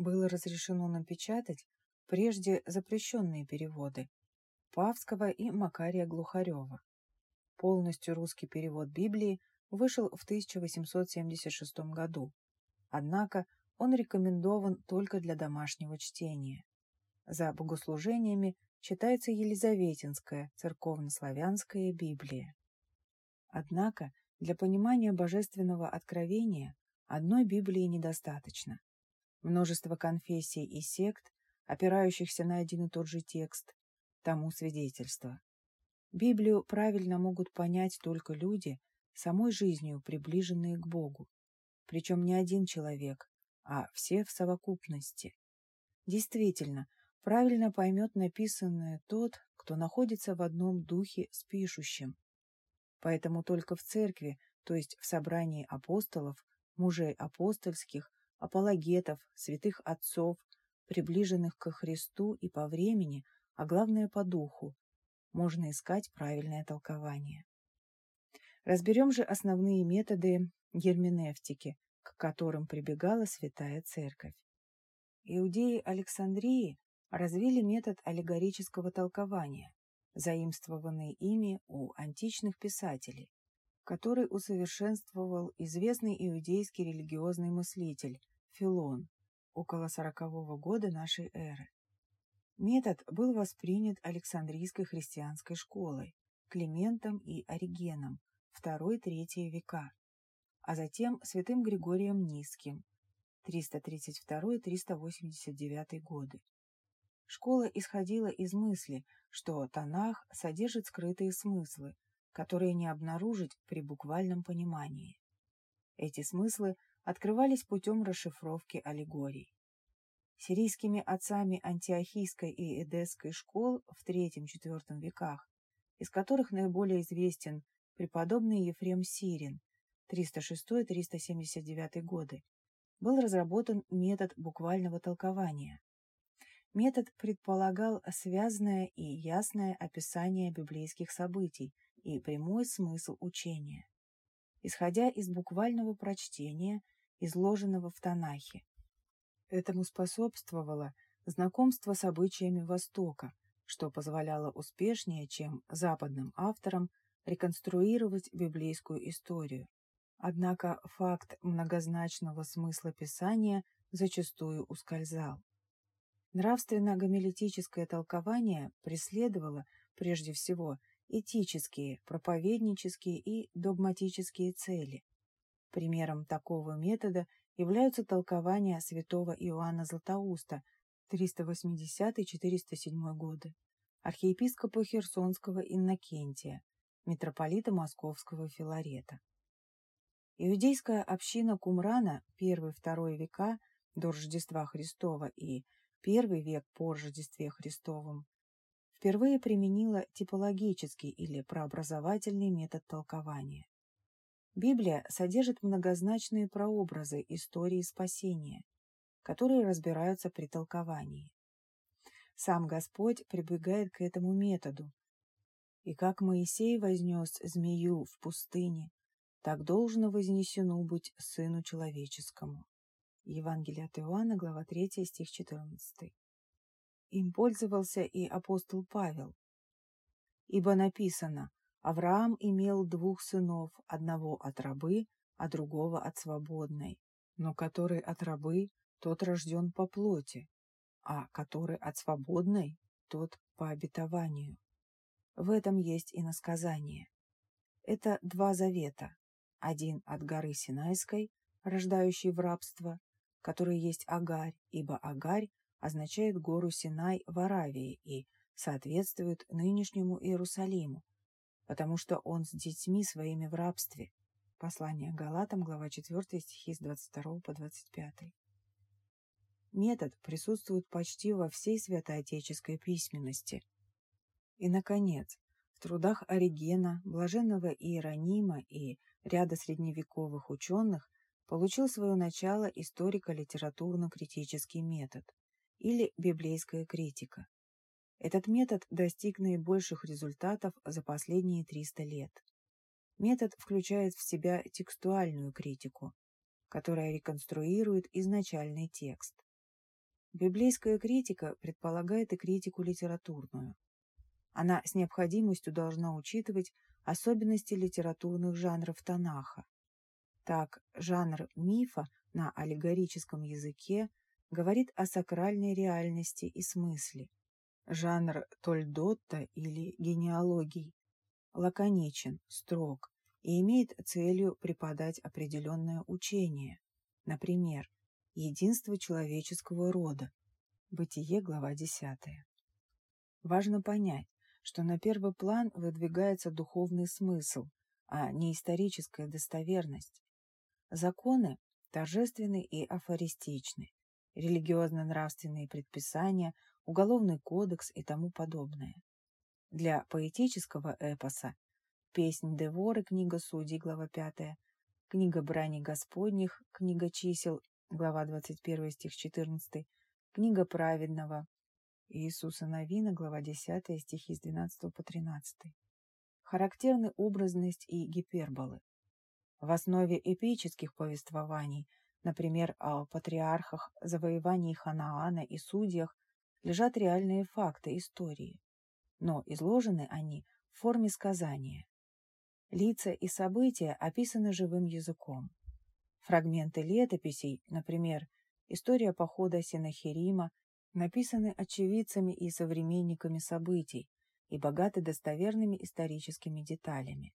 было разрешено напечатать прежде запрещенные переводы Павского и Макария Глухарева. Полностью русский перевод Библии вышел в 1876 году, однако он рекомендован только для домашнего чтения. За богослужениями читается Елизаветинская церковнославянская Библия. Однако для понимания божественного откровения одной Библии недостаточно. Множество конфессий и сект, опирающихся на один и тот же текст, тому свидетельство. Библию правильно могут понять только люди, самой жизнью приближенные к Богу, причем не один человек, а все в совокупности. Действительно, правильно поймет написанное тот, кто находится в одном духе с пишущим. Поэтому только в церкви, то есть в собрании апостолов, мужей апостольских, апологетов, святых отцов, приближенных ко Христу и по времени, а главное по духу, можно искать правильное толкование. Разберем же основные методы герменевтики, к которым прибегала Святая Церковь. Иудеи Александрии развили метод аллегорического толкования, заимствованный ими у античных писателей, который усовершенствовал известный иудейский религиозный мыслитель Филон около сорокового года нашей эры. Метод был воспринят Александрийской христианской школой, Климентом и Оригеном, II-III века, а затем святым Григорием Низким, 332-389 годы. Школа исходила из мысли, что Танах содержит скрытые смыслы, которые не обнаружить при буквальном понимании. Эти смыслы открывались путем расшифровки аллегорий. Сирийскими отцами антиохийской и эдесской школ в III-IV веках, из которых наиболее известен преподобный Ефрем Сирин 306-379 годы, был разработан метод буквального толкования, Метод предполагал связанное и ясное описание библейских событий и прямой смысл учения, исходя из буквального прочтения, изложенного в Танахе. Этому способствовало знакомство с обычаями Востока, что позволяло успешнее, чем западным авторам, реконструировать библейскую историю. Однако факт многозначного смысла Писания зачастую ускользал. Нравственно-гомилетическое толкование преследовало, прежде всего, этические, проповеднические и догматические цели. Примером такого метода являются толкования святого Иоанна Златоуста 380-407 годы, архиепископа Херсонского Иннокентия, митрополита Московского Филарета. Иудейская община Кумрана I-II века до Рождества Христова и первый век по Рождестве Христовом, впервые применила типологический или прообразовательный метод толкования. Библия содержит многозначные прообразы истории спасения, которые разбираются при толковании. Сам Господь прибегает к этому методу. «И как Моисей вознес змею в пустыне, так должно вознесено быть Сыну Человеческому». Евангелие от Иоанна, глава 3, стих 14. Им пользовался и апостол Павел. Ибо написано, Авраам имел двух сынов, одного от рабы, а другого от свободной. Но который от рабы, тот рожден по плоти, а который от свободной, тот по обетованию. В этом есть и насказание. Это два завета. Один от горы Синайской, рождающий в рабство, который есть Агарь, ибо Агарь означает гору Синай в Аравии и соответствует нынешнему Иерусалиму, потому что он с детьми своими в рабстве. Послание Галатам, глава 4, стихи с 22 по 25. Метод присутствует почти во всей святоотеческой письменности. И, наконец, в трудах Оригена, Блаженного Иеронима и ряда средневековых ученых получил свое начало историко-литературно-критический метод или библейская критика. Этот метод достиг наибольших результатов за последние 300 лет. Метод включает в себя текстуальную критику, которая реконструирует изначальный текст. Библейская критика предполагает и критику литературную. Она с необходимостью должна учитывать особенности литературных жанров Танаха. Так, жанр мифа на аллегорическом языке говорит о сакральной реальности и смысле. Жанр Тольдотта или генеалогий лаконичен, строг и имеет целью преподать определенное учение, например, единство человеческого рода, Бытие, глава 10. Важно понять, что на первый план выдвигается духовный смысл, а не историческая достоверность. Законы торжественны и афористичны, религиозно-нравственные предписания, уголовный кодекс и тому подобное. Для поэтического эпоса «Песнь Деворы», книга Судей, глава 5, книга Брани Господних, книга Чисел, глава 21, стих 14, книга Праведного, Иисуса Новина, глава 10, стихи с 12 по 13. Характерны образность и гиперболы. В основе эпических повествований, например, о патриархах, завоевании Ханаана и судьях, лежат реальные факты истории, но изложены они в форме сказания. Лица и события описаны живым языком. Фрагменты летописей, например, история похода Синахирима написаны очевидцами и современниками событий и богаты достоверными историческими деталями.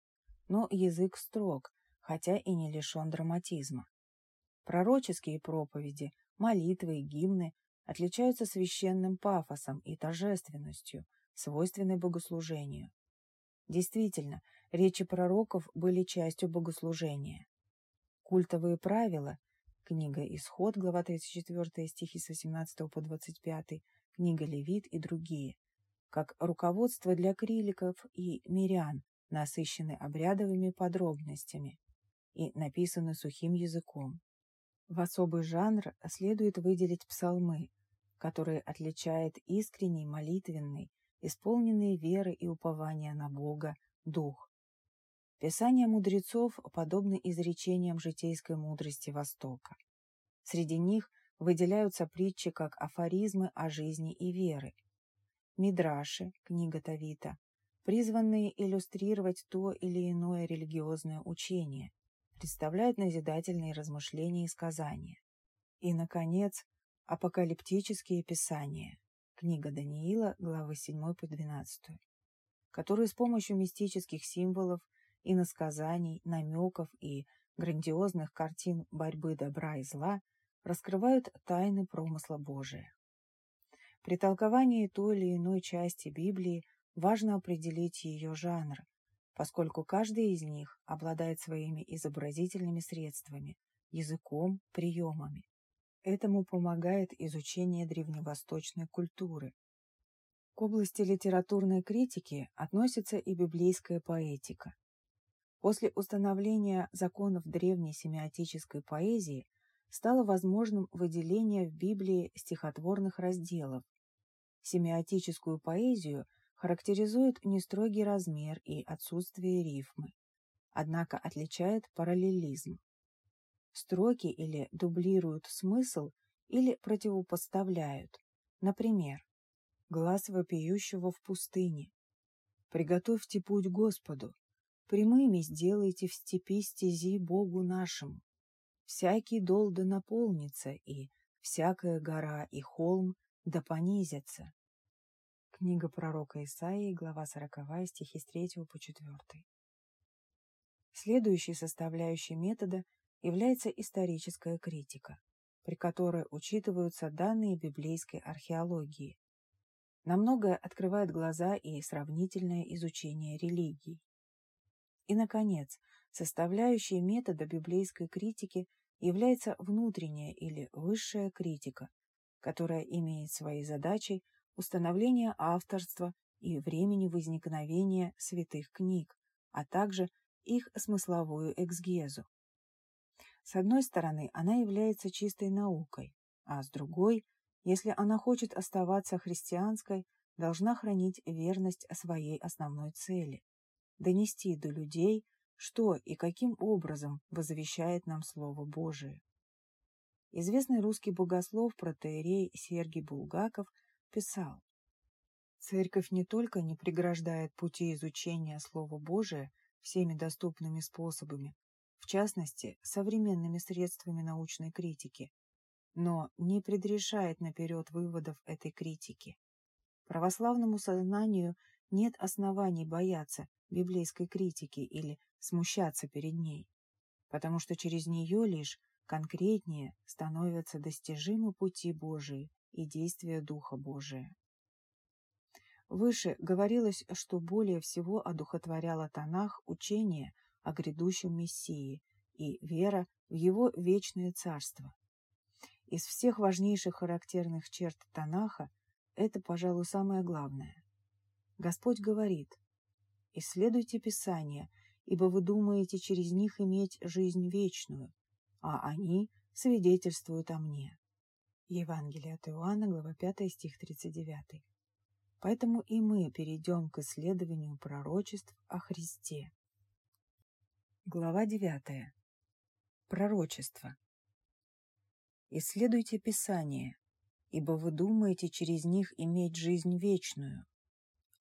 Но язык строг, хотя и не лишен драматизма. Пророческие проповеди, молитвы и гимны отличаются священным пафосом и торжественностью, свойственной богослужению. Действительно, речи пророков были частью богослужения. Культовые правила Книга «Исход», глава 34, стихи с 18 по 25, книга «Левит» и другие, как руководство для криликов и мирян, насыщены обрядовыми подробностями и написаны сухим языком. В особый жанр следует выделить псалмы, которые отличает искренний, молитвенный, исполненный веры и упования на Бога, дух. Писания мудрецов подобны изречениям житейской мудрости Востока. Среди них выделяются притчи как афоризмы о жизни и веры. Мидраши, книга Тавита, призванные иллюстрировать то или иное религиозное учение, представляют назидательные размышления и сказания. И, наконец, апокалиптические писания, книга Даниила, главы 7 по 12, которые с помощью мистических символов иносказаний, намеков и грандиозных картин борьбы добра и зла раскрывают тайны промысла Божия. При толковании той или иной части Библии важно определить ее жанр, поскольку каждый из них обладает своими изобразительными средствами, языком, приемами. Этому помогает изучение древневосточной культуры. К области литературной критики относится и библейская поэтика. После установления законов древней семиотической поэзии стало возможным выделение в Библии стихотворных разделов. Семиотическую поэзию характеризует нестрогий размер и отсутствие рифмы, однако отличает параллелизм. Строки или дублируют смысл, или противопоставляют. Например, «Глаз вопиющего в пустыне», «Приготовьте путь Господу», «Прямыми сделайте в степи стези Богу нашему», «Всякий дол да наполнится, и всякая гора и холм да понизятся». Книга пророка Исаии, глава 40, стихи с 3 по 4. Следующей составляющей метода является историческая критика, при которой учитываются данные библейской археологии. На многое открывает глаза и сравнительное изучение религий. И, наконец, составляющей метода библейской критики является внутренняя или высшая критика, которая имеет своей задачей установление авторства и времени возникновения святых книг, а также их смысловую эксгезу. С одной стороны, она является чистой наукой, а с другой, если она хочет оставаться христианской, должна хранить верность своей основной цели – донести до людей, что и каким образом возвещает нам Слово Божие. Известный русский богослов протеерей Сергий Булгаков писал Церковь не только не преграждает пути изучения Слова Божия всеми доступными способами, в частности, современными средствами научной критики, но не предрешает наперед выводов этой критики. Православному сознанию нет оснований бояться библейской критики или смущаться перед ней, потому что через нее лишь конкретнее становятся достижимы пути Божии и действия Духа Божия. Выше говорилось, что более всего одухотворяло Танах учение о грядущем Мессии и вера в его вечное царство. Из всех важнейших характерных черт Танаха это, пожалуй, самое главное. Господь говорит, «Исследуйте Писания, ибо вы думаете через них иметь жизнь вечную, а они свидетельствуют о мне». Евангелие от Иоанна, глава 5, стих 39. Поэтому и мы перейдем к исследованию пророчеств о Христе. Глава 9. Пророчество. Исследуйте Писание, ибо вы думаете через них иметь жизнь вечную,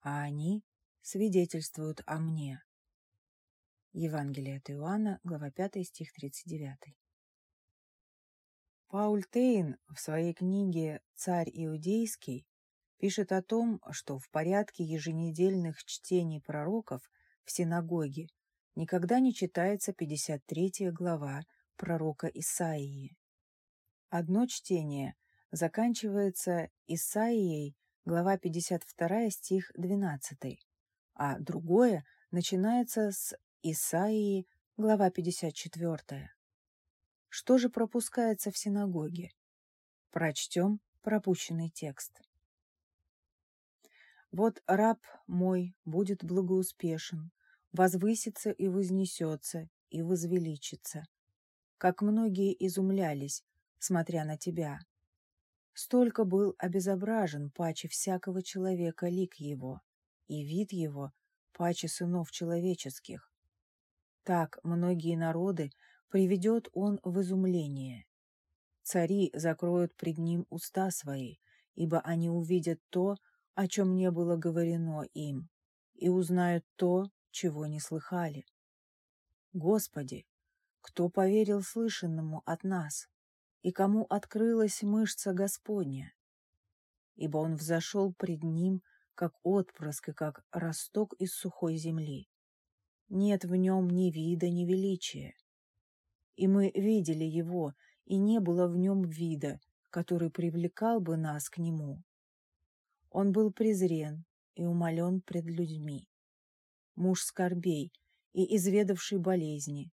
а они свидетельствуют о мне. Евангелие от Иоанна, глава 5, стих 39. Пауль Тейн в своей книге «Царь Иудейский» пишет о том, что в порядке еженедельных чтений пророков в синагоге никогда не читается 53 глава пророка Исаии. Одно чтение заканчивается Исаией, глава 52, стих 12, а другое начинается с Исаии, глава 54. Что же пропускается в синагоге? Прочтем пропущенный текст. Вот раб мой будет благоуспешен, возвысится и вознесется, и возвеличится. Как многие изумлялись, смотря на тебя. Столько был обезображен паче всякого человека лик его, и вид его паче сынов человеческих. Так многие народы приведет он в изумление. Цари закроют пред ним уста свои, ибо они увидят то, о чем не было говорено им, и узнают то, чего не слыхали. Господи, кто поверил слышанному от нас, и кому открылась мышца Господня? Ибо он взошел пред ним, как отпрыск и как росток из сухой земли. Нет в нем ни вида, ни величия. И мы видели его, и не было в нем вида, который привлекал бы нас к нему. Он был презрен и умолен пред людьми. Муж скорбей и изведавший болезни,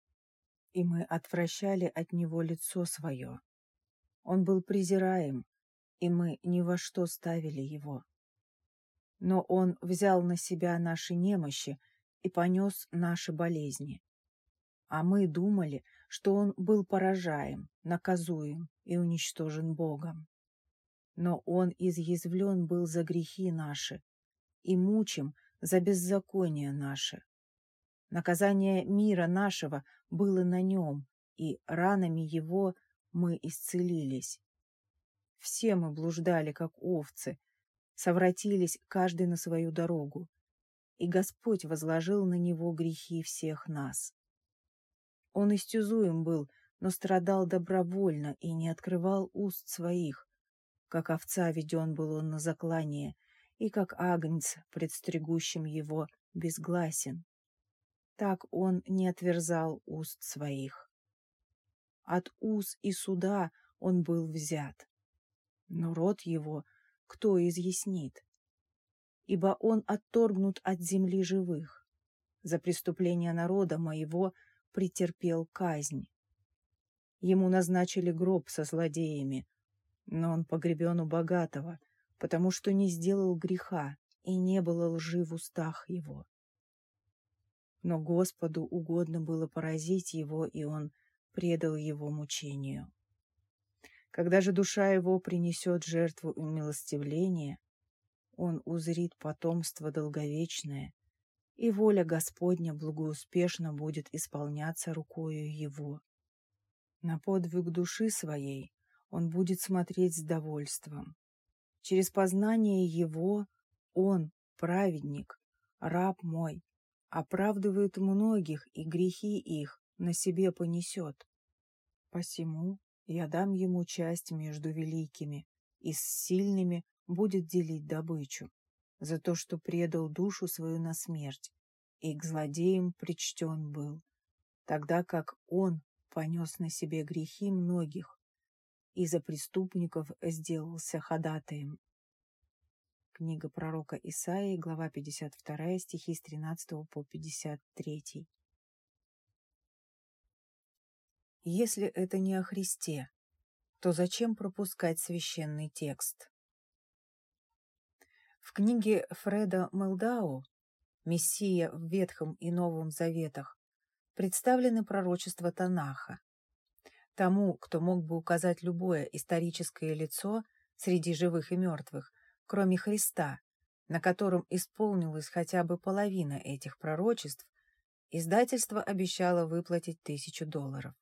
и мы отвращали от него лицо свое. Он был презираем, и мы ни во что ставили его. Но он взял на себя наши немощи и понес наши болезни. А мы думали, что он был поражаем, наказуем и уничтожен Богом но он изъязвлен был за грехи наши и мучим за беззаконие наше. Наказание мира нашего было на нем, и ранами его мы исцелились. Все мы блуждали, как овцы, совратились каждый на свою дорогу, и Господь возложил на него грехи всех нас. Он истязуем был, но страдал добровольно и не открывал уст своих, как овца веден был он на заклание, и как агнец, предстригущим его, безгласен. Так он не отверзал уст своих. От уз и суда он был взят. Но род его кто изъяснит? Ибо он отторгнут от земли живых. За преступление народа моего претерпел казнь. Ему назначили гроб со злодеями, но он погребен у богатого, потому что не сделал греха, и не было лжи в устах его. Но Господу угодно было поразить его, и он предал его мучению. Когда же душа его принесет жертву умилостивления, он узрит потомство долговечное, и воля Господня благоуспешно будет исполняться рукою его. На подвиг души своей он будет смотреть с довольством. Через познание его он, праведник, раб мой, оправдывает многих, и грехи их на себе понесет. Посему я дам ему часть между великими, и с сильными будет делить добычу, за то, что предал душу свою на смерть, и к злодеям причтен был, тогда как он понес на себе грехи многих, и за преступников сделался ходатаем. Книга пророка Исаии, глава 52, стихи с 13 по 53. Если это не о Христе, то зачем пропускать священный текст? В книге Фреда Мелдау «Мессия в Ветхом и Новом Заветах» представлены пророчества Танаха. Тому, кто мог бы указать любое историческое лицо среди живых и мертвых, кроме Христа, на котором исполнилась хотя бы половина этих пророчеств, издательство обещало выплатить тысячу долларов.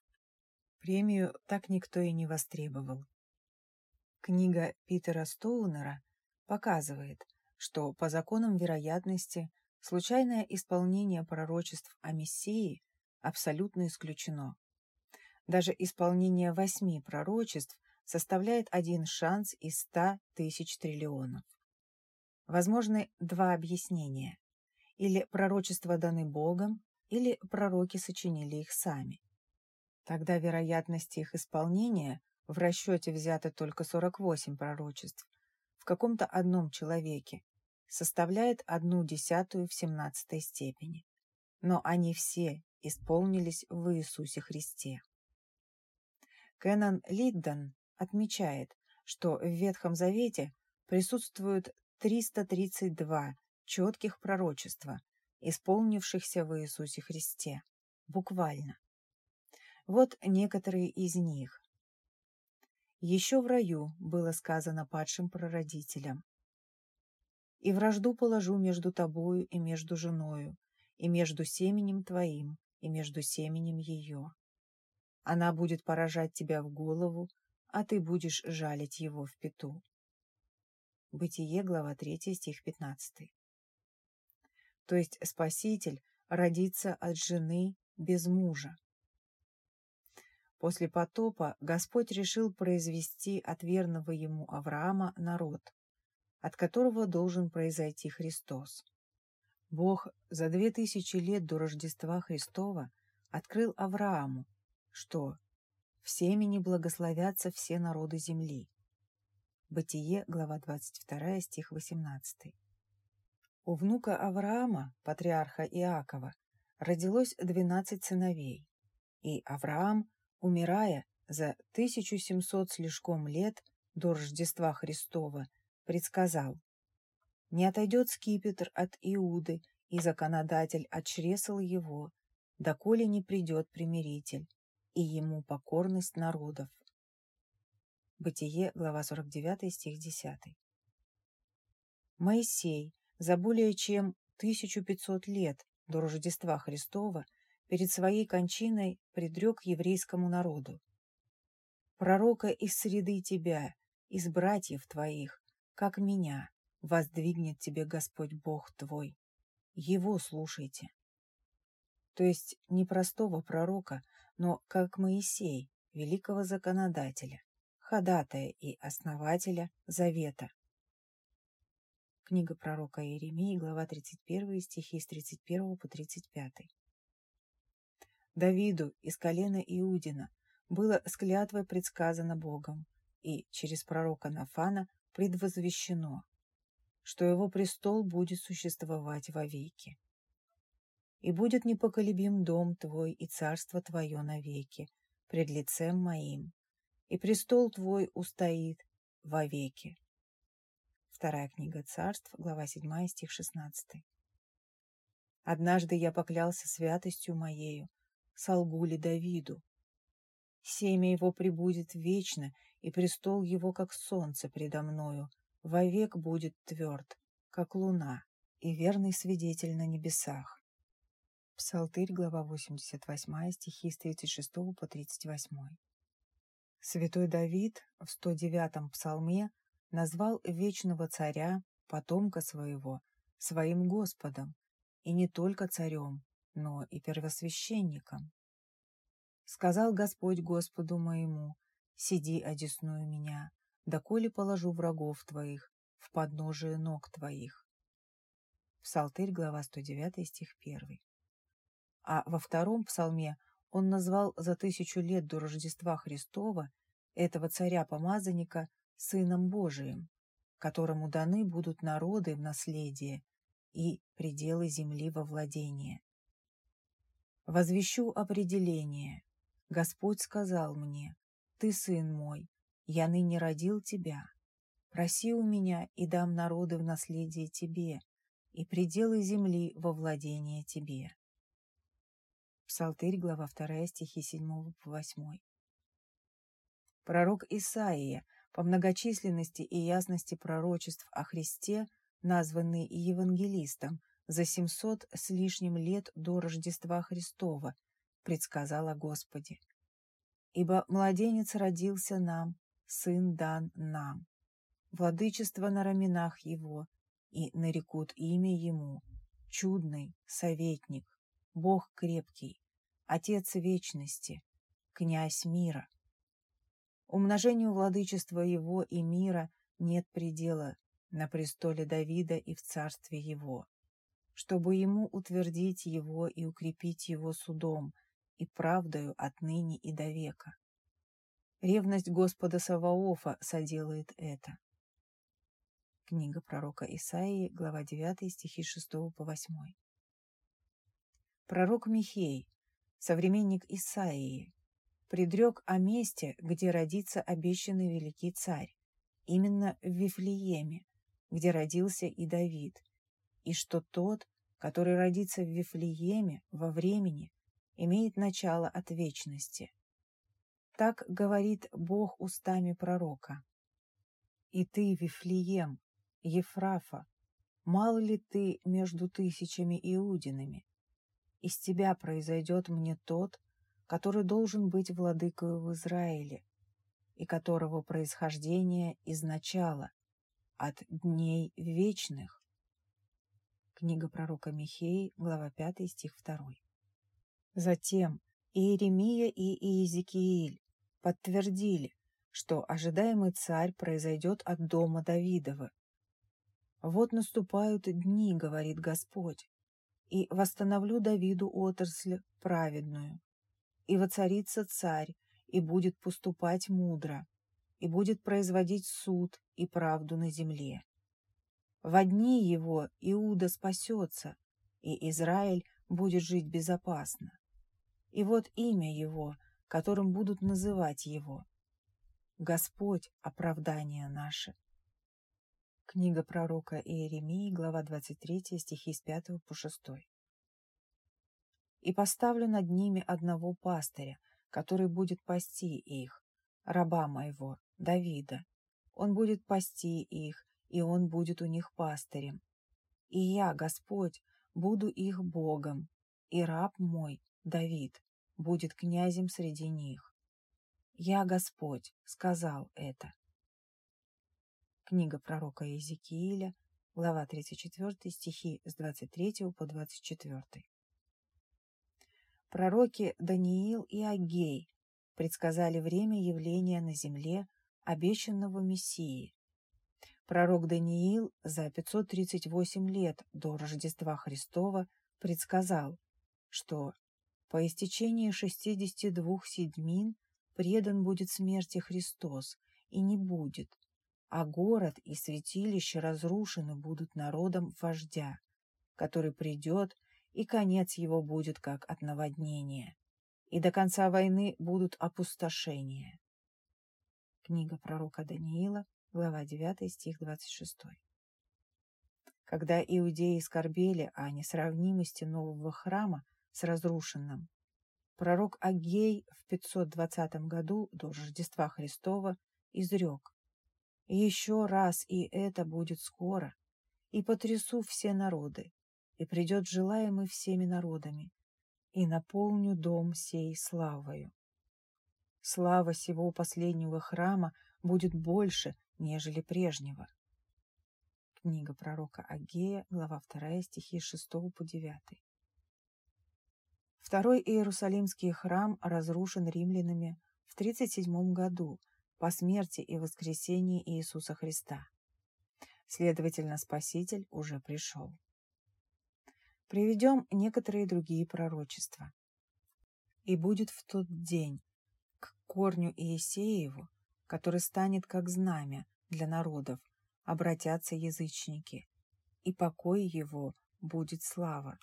Премию так никто и не востребовал. Книга Питера Стоунера показывает, что по законам вероятности случайное исполнение пророчеств о Мессии абсолютно исключено. Даже исполнение восьми пророчеств составляет один шанс из ста тысяч триллионов. Возможны два объяснения. Или пророчества даны Богом, или пророки сочинили их сами. Тогда вероятность их исполнения в расчете взято только 48 пророчеств в каком-то одном человеке, составляет одну десятую в семнадцатой степени. Но они все исполнились в Иисусе Христе. Кеннон Лиддон отмечает, что в Ветхом Завете присутствуют 332 четких пророчества, исполнившихся в Иисусе Христе, буквально. Вот некоторые из них. Еще в раю было сказано падшим прародителям. «И вражду положу между тобою и между женою, и между семенем твоим, и между семенем ее. Она будет поражать тебя в голову, а ты будешь жалить его в пету. Бытие, глава 3, стих 15. То есть Спаситель родится от жены без мужа. После потопа Господь решил произвести от верного ему Авраама народ, от которого должен произойти Христос. Бог за две тысячи лет до Рождества Христова открыл Аврааму, что в семени благословятся все народы земли. Бытие, глава 22, стих 18. У внука Авраама, патриарха Иакова, родилось двенадцать сыновей, и Авраам, умирая за 1700 слишком лет до Рождества Христова, предсказал «Не отойдет скипетр от Иуды, и законодатель отчресал его, доколе не придет примиритель, и ему покорность народов. Бытие, глава 49, стих 10. Моисей за более чем 1500 лет до Рождества Христова перед своей кончиной предрек еврейскому народу. «Пророка из среды тебя, из братьев твоих, как меня, воздвигнет тебе Господь Бог твой. Его слушайте». То есть не простого пророка, но как Моисей, великого законодателя, ходатая и основателя Завета. Книга пророка Иеремии, глава 31, стихи с 31 по 35. Давиду из колена Иудина было с предсказано Богом и через пророка Нафана предвозвещено, что его престол будет существовать вовеки и будет непоколебим дом твой и царство твое навеки пред лицем моим, и престол твой устоит вовеки. Вторая книга царств, глава 7, стих 16. Однажды я поклялся святостью моею, солгу ли Давиду. Семя его прибудет вечно, и престол его, как солнце предо мною, вовек будет тверд, как луна, и верный свидетель на небесах. Псалтырь, глава 88, стихи с 36 по 38. Святой Давид в 109-м псалме назвал вечного царя, потомка своего, своим Господом, и не только царем, но и первосвященником. Сказал Господь Господу моему, сиди одесную меня, доколе положу врагов твоих в подножие ног твоих. Псалтырь, глава 109, стих 1. А во втором псалме он назвал за тысячу лет до Рождества Христова этого царя-помазанника Сыном Божиим, которому даны будут народы в наследие и пределы земли во владение. Возвещу определение. Господь сказал мне, «Ты, сын мой, я ныне родил тебя. Проси у меня, и дам народы в наследие тебе, и пределы земли во владение тебе». Псалтырь, глава 2, стихи 7 по 8. Пророк Исаия по многочисленности и ясности пророчеств о Христе, названный евангелистом за 700 с лишним лет до Рождества Христова, предсказал о Господе. «Ибо младенец родился нам, сын дан нам, владычество на раменах его, и нарекут имя ему, чудный советник, Бог крепкий, Отец вечности, князь мира. Умножению владычества его и мира нет предела на престоле Давида и в царстве его, чтобы ему утвердить его и укрепить его судом и правдою отныне и до века. Ревность Господа Саваофа соделает это. Книга пророка Исаии, глава 9, стихи 6 по 8. Пророк Михей, современник Исаии, предрек о месте, где родится обещанный великий царь, именно в Вифлееме, где родился и Давид, и что тот, который родится в Вифлееме во времени, имеет начало от вечности. Так говорит Бог устами пророка. «И ты, Вифлеем, Ефрафа, мало ли ты между тысячами иудинами? Из тебя произойдет мне тот, который должен быть владыкою в Израиле, и которого происхождение изначало, от дней вечных. Книга пророка Михеи, глава 5, стих 2. Затем Иеремия, и Иезекииль подтвердили, что ожидаемый царь произойдет от дома Давидова. «Вот наступают дни, — говорит Господь, — и восстановлю Давиду отрасль праведную, и воцарится царь, и будет поступать мудро, и будет производить суд и правду на земле. В одни его Иуда спасется, и Израиль будет жить безопасно. И вот имя его, которым будут называть его. Господь — оправдание наше. Книга пророка Иеремии, глава 23, стихи с 5 по 6 и поставлю над ними одного пастыря, который будет пасти их, раба моего, Давида. Он будет пасти их, и он будет у них пастырем. И я, Господь, буду их Богом, и раб мой, Давид, будет князем среди них. Я, Господь, сказал это. Книга пророка Иезекииля, глава 34, стихи с 23 по 24. Пророки Даниил и Агей предсказали время явления на земле обещанного Мессии. Пророк Даниил за 538 лет до Рождества Христова предсказал, что по истечении 62 седьмин предан будет смерти Христос, и не будет, а город и святилище разрушены будут народом вождя, который придет и конец его будет как от наводнения, и до конца войны будут опустошения. Книга пророка Даниила, глава 9, стих 26. Когда иудеи скорбели о несравнимости нового храма с разрушенным, пророк Агей в 520 году до Рождества Христова изрек «Еще раз и это будет скоро, и потрясу все народы, и придет желаемый всеми народами, и наполню дом сей славою. Слава сего последнего храма будет больше, нежели прежнего. Книга пророка Агея, глава 2, стихи с 6 по 9. Второй Иерусалимский храм разрушен римлянами в 37 году по смерти и воскресении Иисуса Христа. Следовательно, Спаситель уже пришел. Приведем некоторые другие пророчества. «И будет в тот день к корню Иесееву, который станет как знамя для народов, обратятся язычники, и покой его будет слава».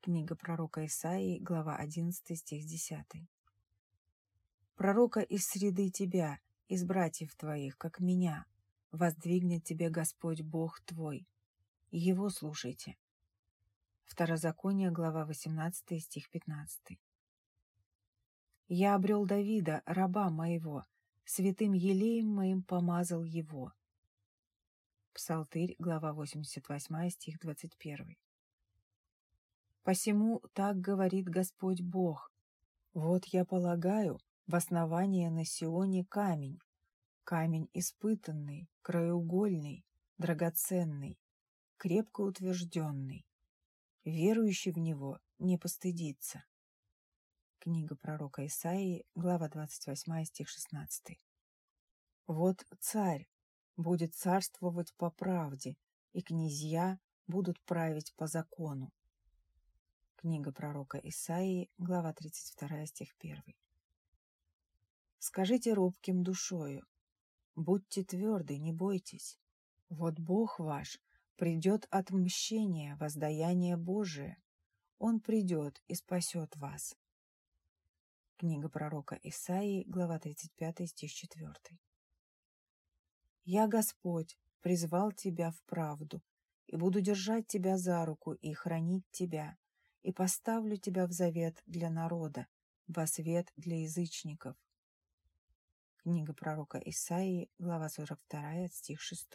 Книга пророка Исаии, глава 11, стих 10. «Пророка из среды тебя, из братьев твоих, как меня, воздвигнет тебе Господь Бог твой. Его слушайте». Второзаконие, глава 18, стих 15. «Я обрел Давида, раба моего, святым елеем моим помазал его». Псалтырь, глава 88, стих 21. Посему так говорит Господь Бог. Вот я полагаю в основание на Сионе камень, камень испытанный, краеугольный, драгоценный, крепко утвержденный. Верующий в него не постыдится. Книга пророка Исаии, глава 28, стих 16. Вот царь будет царствовать по правде, и князья будут править по закону. Книга пророка Исаии, глава 32, стих 1. Скажите робким душою, будьте тверды, не бойтесь. Вот Бог ваш придет отмщение, воздаяние Божие. Он придет и спасет вас. Книга пророка Исаии, глава 35, стих 4. «Я, Господь, призвал тебя в правду, и буду держать тебя за руку и хранить тебя, и поставлю тебя в завет для народа, во свет для язычников. Книга пророка Исаии, глава 42, стих 6.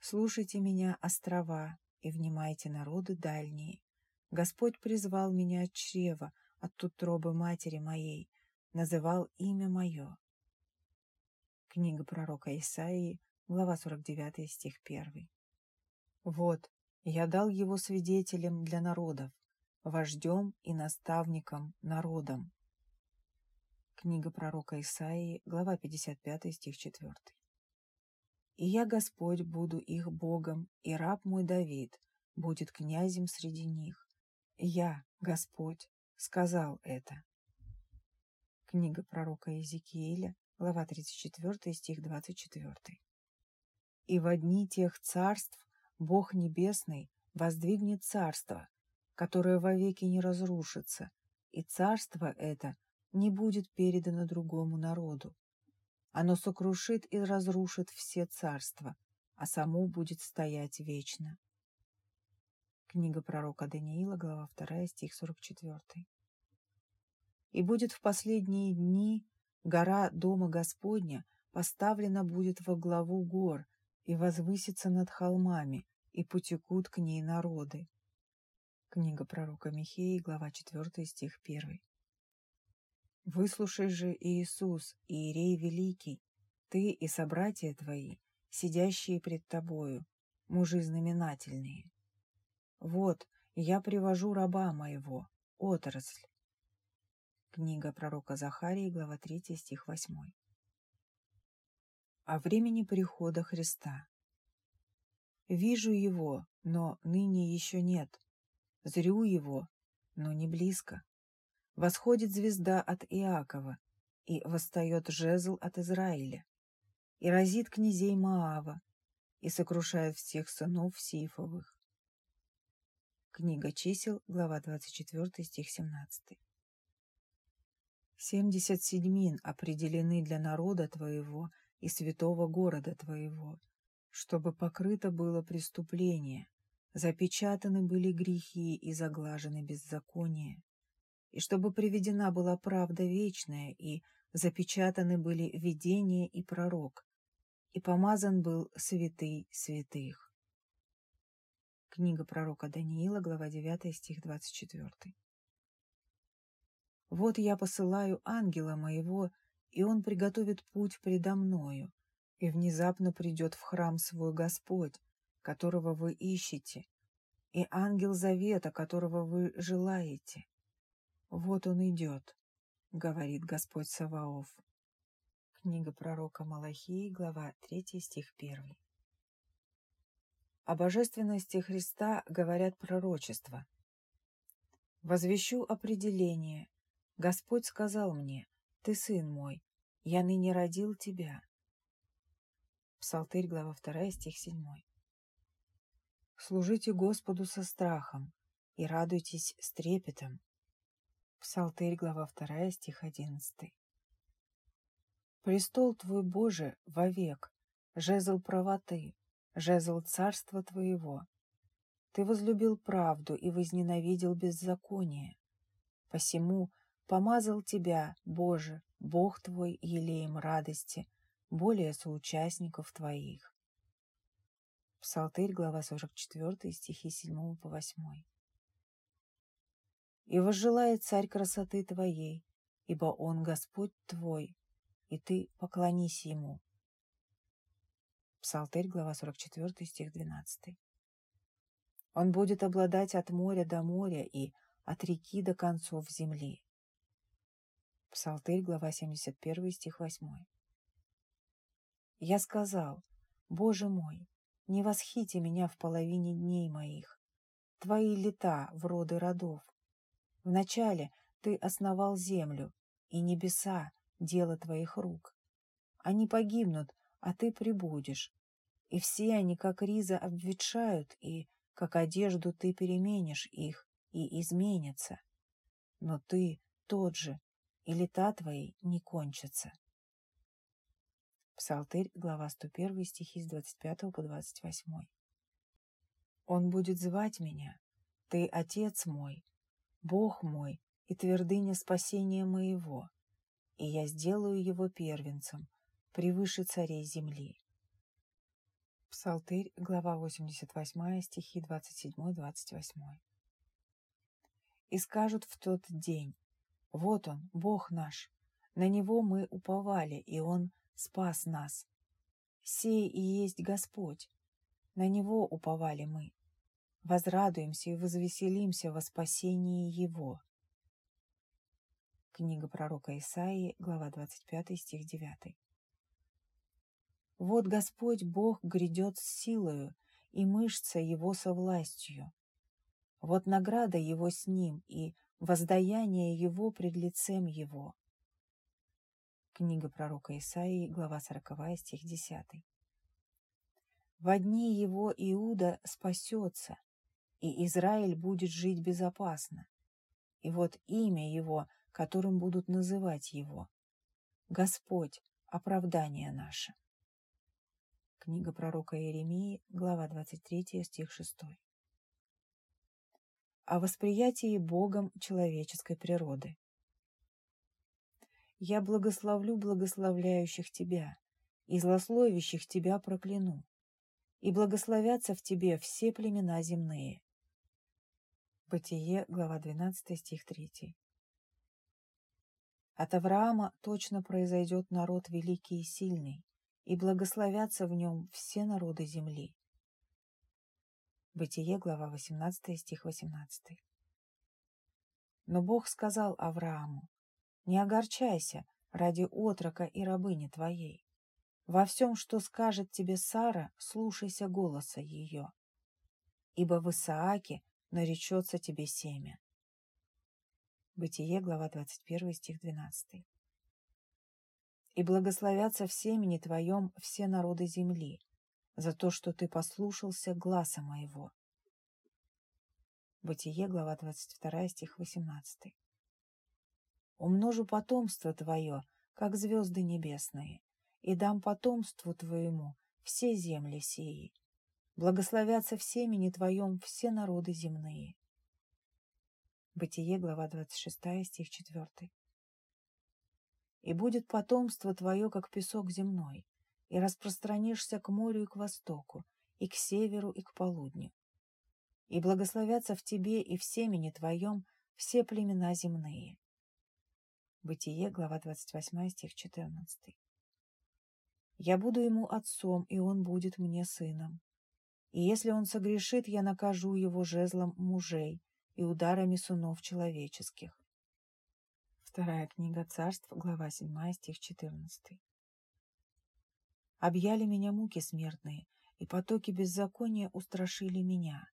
«Слушайте меня, острова, и внимайте народы дальние. Господь призвал меня от чрева, от утробы матери моей, называл имя мое». Книга пророка Исаии, глава 49, стих 1. «Вот, я дал его свидетелем для народов, вождем и наставником народам. Книга пророка Исаии, глава 55, стих 4. «И я, Господь, буду их Богом, и раб мой Давид будет князем среди них. Я, Господь, сказал это». Книга пророка Иезекииля, глава 34, стих 24. «И в одни тех царств Бог Небесный воздвигнет царство, которое вовеки не разрушится, и царство это не будет передано другому народу. Оно сокрушит и разрушит все царства, а само будет стоять вечно. Книга пророка Даниила, глава 2, стих 44. «И будет в последние дни гора Дома Господня поставлена будет во главу гор, и возвысится над холмами, и потекут к ней народы. Книга пророка Михея, глава 4, стих 1. «Выслушай же, Иисус, Иерей Великий, ты и собратья твои, сидящие пред тобою, мужи знаменательные. Вот, я привожу раба моего, отрасль». Книга пророка Захарии, глава 3, стих 8 о времени прихода Христа. Вижу его, но ныне еще нет. Зрю его, но не близко. Восходит звезда от Иакова, и восстает жезл от Израиля, и разит князей Маава, и сокрушает всех сынов Сифовых. Книга чисел, глава 24, стих 17. Семьдесят седьмин определены для народа твоего и святого города Твоего, чтобы покрыто было преступление, запечатаны были грехи и заглажены беззакония, и чтобы приведена была правда вечная, и запечатаны были видение и пророк, и помазан был святый святых. Книга пророка Даниила, глава 9, стих 24. Вот я посылаю ангела моего, и он приготовит путь предо мною, и внезапно придет в храм свой Господь, которого вы ищете, и ангел завета, которого вы желаете. Вот он идет, говорит Господь Саваоф. Книга пророка Малахии, глава 3, стих 1. О божественности Христа говорят пророчества. «Возвещу определение. Господь сказал мне, «Ты сын мой, я ныне родил тебя». Псалтырь, глава 2, стих 7. «Служите Господу со страхом и радуйтесь с трепетом». Псалтырь, глава 2, стих 11. «Престол Твой, Боже, вовек, жезл правоты, жезл царства Твоего. Ты возлюбил правду и возненавидел беззаконие. Посему помазал Тебя, Боже, Бог Твой, елеем радости, более соучастников Твоих. Псалтырь, глава 44, стихи 7 по 8. «И возжелает царь красоты Твоей, ибо Он Господь Твой, и Ты поклонись Ему, Псалтырь, глава 44, стих 12. Он будет обладать от моря до моря и от реки до концов земли. Псалтырь, глава 71, стих 8. Я сказал, Боже мой, не восхити меня в половине дней моих. Твои лета в роды родов. Вначале ты основал землю, и небеса — дело твоих рук. Они погибнут, а ты прибудешь, и все они, как риза, обветшают, и, как одежду, ты переменишь их, и изменятся. Но ты тот же, и лета твои не кончатся. Псалтырь, глава 101, стихи с 25 по 28. Он будет звать меня, ты Отец мой, Бог мой и твердыня спасения моего, и я сделаю его первенцем, превыше царей земли. Псалтырь, глава 88, стихи 27-28. «И скажут в тот день, вот он, Бог наш, на Него мы уповали, и Он спас нас. Сей и есть Господь, на Него уповали мы. Возрадуемся и возвеселимся во спасении Его». Книга пророка Исаии, глава 25, стих 9. Вот Господь Бог грядет с силою, и мышца Его со властью. Вот награда Его с Ним, и воздаяние Его пред лицем Его. Книга пророка Исаии, глава 40, стих 10. «Во дни Его Иуда спасется, и Израиль будет жить безопасно. И вот имя Его, которым будут называть Его. Господь, оправдание наше». Книга пророка Иеремии, глава 23, стих 6. О восприятии Богом человеческой природы. «Я благословлю благословляющих тебя, и злословящих тебя прокляну, и благословятся в тебе все племена земные». Бытие, глава 12, стих 3. От Авраама точно произойдет народ великий и сильный, и благословятся в нем все народы земли. Бытие, глава 18, стих 18. Но Бог сказал Аврааму, «Не огорчайся ради отрока и рабыни твоей. Во всем, что скажет тебе Сара, слушайся голоса ее, ибо в Исааке наречется тебе семя». Бытие, глава 21, стих 12 и благословятся в семени Твоем все народы земли, за то, что Ты послушался гласа моего». Бытие, глава 22, стих 18. «Умножу потомство Твое, как звезды небесные, и дам потомству Твоему все земли сии. Благословятся в семени Твоем все народы земные». Бытие, глава 26, стих 4 и будет потомство твое, как песок земной, и распространишься к морю и к востоку, и к северу и к полудню. И благословятся в тебе и в семени твоем все племена земные. Бытие, глава 28, стих 14. «Я буду ему отцом, и он будет мне сыном. И если он согрешит, я накажу его жезлом мужей и ударами сынов человеческих». Вторая книга царств, глава 7, стих 14. «Объяли меня муки смертные, и потоки беззакония устрашили меня.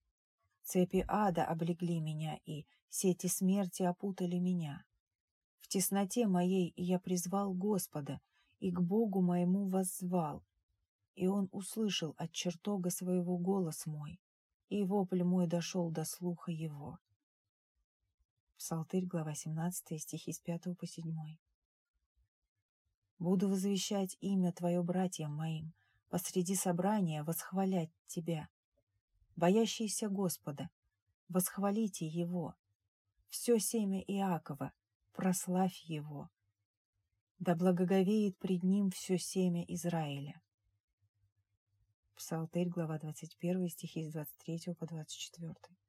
Цепи ада облегли меня, и сети смерти опутали меня. В тесноте моей я призвал Господа, и к Богу моему воззвал. И он услышал от чертога своего голос мой, и вопль мой дошел до слуха его. Псалтырь, глава 17, стихи с 5 по 7. Буду возвещать имя Твое братьям моим, посреди собрания восхвалять Тебя. Боящиеся Господа, восхвалите Его. Все семя Иакова, прославь Его. Да благоговеет пред Ним все семя Израиля. Псалтырь, глава 21, стихи с 23 по 24.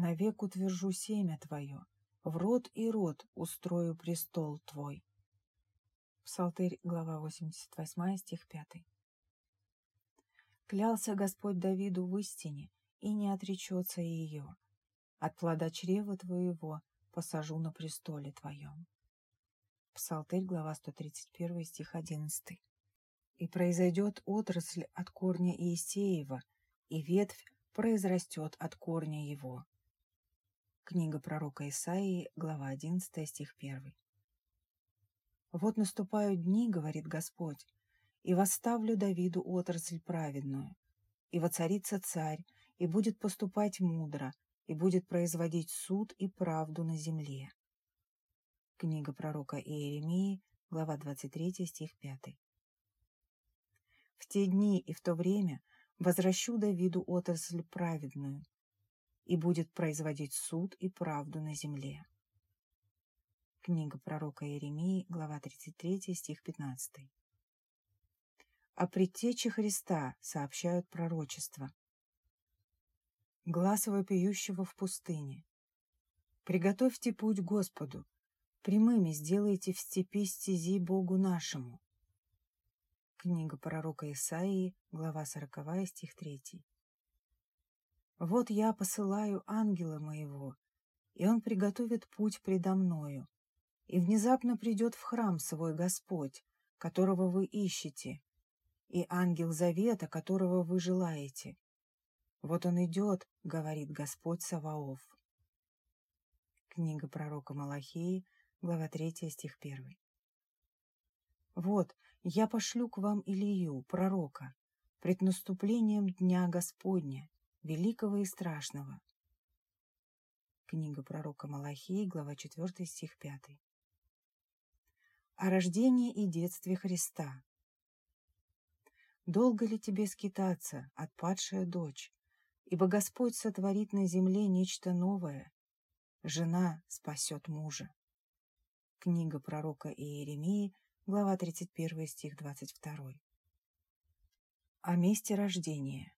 «Навек утвержу семя Твое, в род и род устрою престол Твой». Псалтырь, глава 88, стих 5. Клялся Господь Давиду в истине, и не отречется ее. От плода чрева твоего посажу на престоле твоем. Псалтырь, глава 131, стих 11. И произойдет отрасль от корня Иисеева, и ветвь произрастет от корня его. Книга пророка Исаии, глава 11, стих 1. «Вот наступают дни, — говорит Господь, и восставлю Давиду отрасль праведную, и воцарится царь, и будет поступать мудро, и будет производить суд и правду на земле. Книга пророка Иеремии, глава 23, стих 5. В те дни и в то время возвращу Давиду отрасль праведную, и будет производить суд и правду на земле. Книга пророка Иеремии, глава 33, стих 15. О предтече Христа сообщают пророчества. Глаз вопиющего в пустыне. Приготовьте путь Господу, прямыми сделайте в степи стези Богу нашему. Книга пророка Исаии, глава 40, стих 3. Вот я посылаю ангела моего, и он приготовит путь предо мною, и внезапно придет в храм свой Господь, которого вы ищете, и ангел завета, которого вы желаете. Вот он идет, говорит Господь Саваоф. Книга пророка Малахии, глава 3, стих 1. Вот, я пошлю к вам Илию, пророка, пред наступлением Дня Господня, великого и страшного. Книга пророка Малахии, глава 4, стих 5. О рождении и детстве Христа, Долго ли тебе скитаться, отпадшая дочь? Ибо Господь сотворит на земле нечто новое. Жена спасет мужа. Книга пророка Иеремии, глава 31, стих 22. О месте рождения.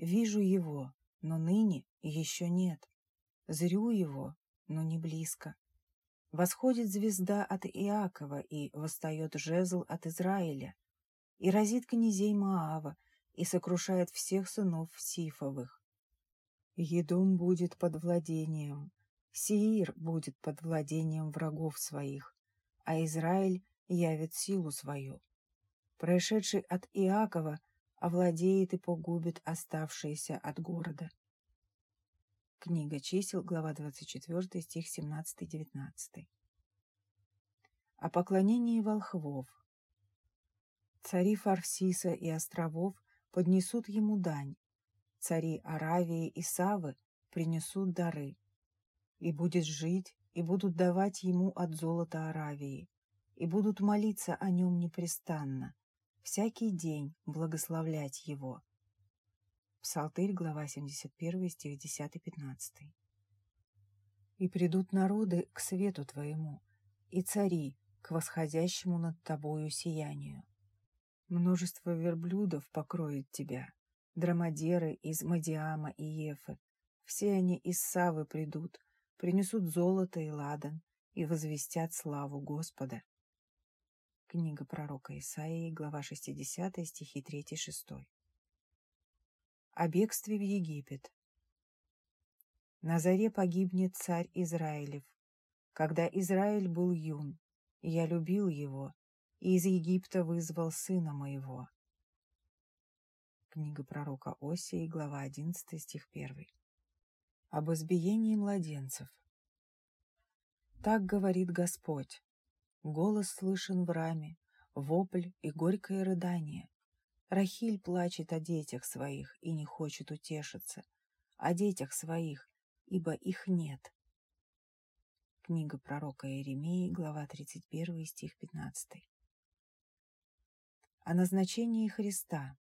Вижу его, но ныне еще нет. Зрю его, но не близко. Восходит звезда от Иакова и восстает жезл от Израиля и разит князей Маава, и сокрушает всех сынов Сифовых. Едом будет под владением, Сеир будет под владением врагов своих, а Израиль явит силу свою. Происшедший от Иакова овладеет и погубит оставшиеся от города. Книга чисел, глава 24, стих 17-19. О поклонении волхвов. Цари Фарсиса и островов поднесут ему дань, цари Аравии и Савы принесут дары, и будет жить, и будут давать ему от золота Аравии, и будут молиться о нем непрестанно, всякий день благословлять его. Псалтырь, глава 71, стих 10-15. «И придут народы к свету твоему, и цари к восходящему над тобою сиянию. Множество верблюдов покроет тебя, драмадеры из Мадиама и Ефы. Все они из Савы придут, принесут золото и ладан, и возвестят славу Господа. Книга пророка Исаии, глава 60, стихи 3-6. О бегстве в Египет. На заре погибнет царь Израилев. Когда Израиль был юн, я любил его, и из Египта вызвал сына моего. Книга пророка Осии, глава 11, стих 1. Об избиении младенцев. Так говорит Господь. Голос слышен в раме, вопль и горькое рыдание. Рахиль плачет о детях своих и не хочет утешиться, о детях своих, ибо их нет. Книга пророка Иеремии, глава 31, стих 15. О назначении Христа.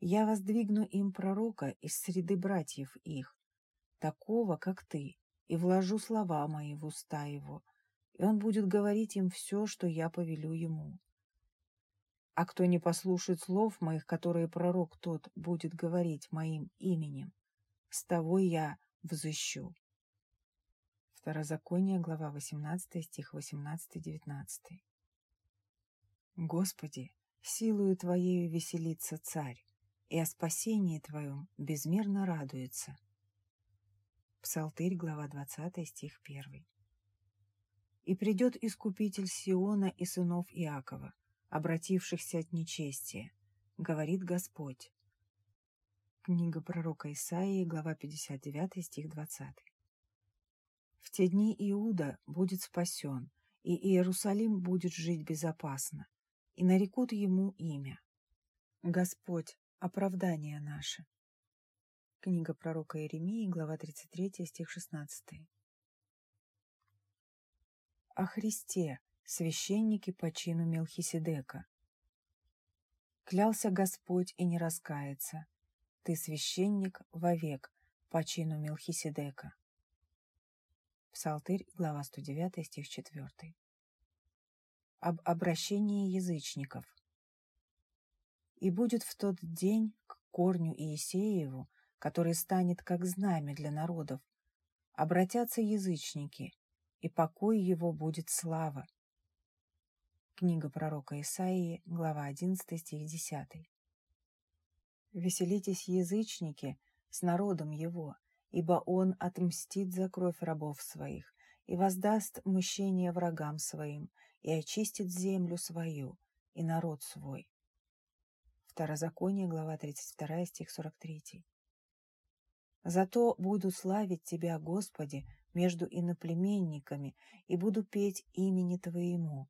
Я воздвигну им пророка из среды братьев их, такого, как ты, и вложу слова мои в уста его, и он будет говорить им все, что я повелю ему. А кто не послушает слов моих, которые пророк тот будет говорить моим именем, с того я взыщу. Второзаконие, глава 18, стих 18-19. Господи, силою Твоею веселится царь, и о спасении Твоем безмерно радуется. Псалтырь, глава 20, стих 1. «И придет Искупитель Сиона и сынов Иакова, обратившихся от нечестия, говорит Господь». Книга пророка Исаии, глава 59, стих 20. «В те дни Иуда будет спасен, и Иерусалим будет жить безопасно, и нарекут ему имя. Господь, Оправдание наше. Книга пророка Иеремии, глава 33, стих 16. О Христе, священнике по чину Мелхиседека. Клялся Господь и не раскается. Ты священник вовек по чину Мелхиседека. Псалтырь, глава 109, стих 4. Об обращении язычников. И будет в тот день к корню Иисееву, который станет как знамя для народов, обратятся язычники, и покой его будет слава. Книга пророка Исаии, глава 11, стих 10. «Веселитесь, язычники, с народом его, ибо он отмстит за кровь рабов своих и воздаст мщение врагам своим и очистит землю свою и народ свой. Второзаконие, глава 32, стих 43. «Зато буду славить Тебя, Господи, между иноплеменниками, и буду петь имени Твоему».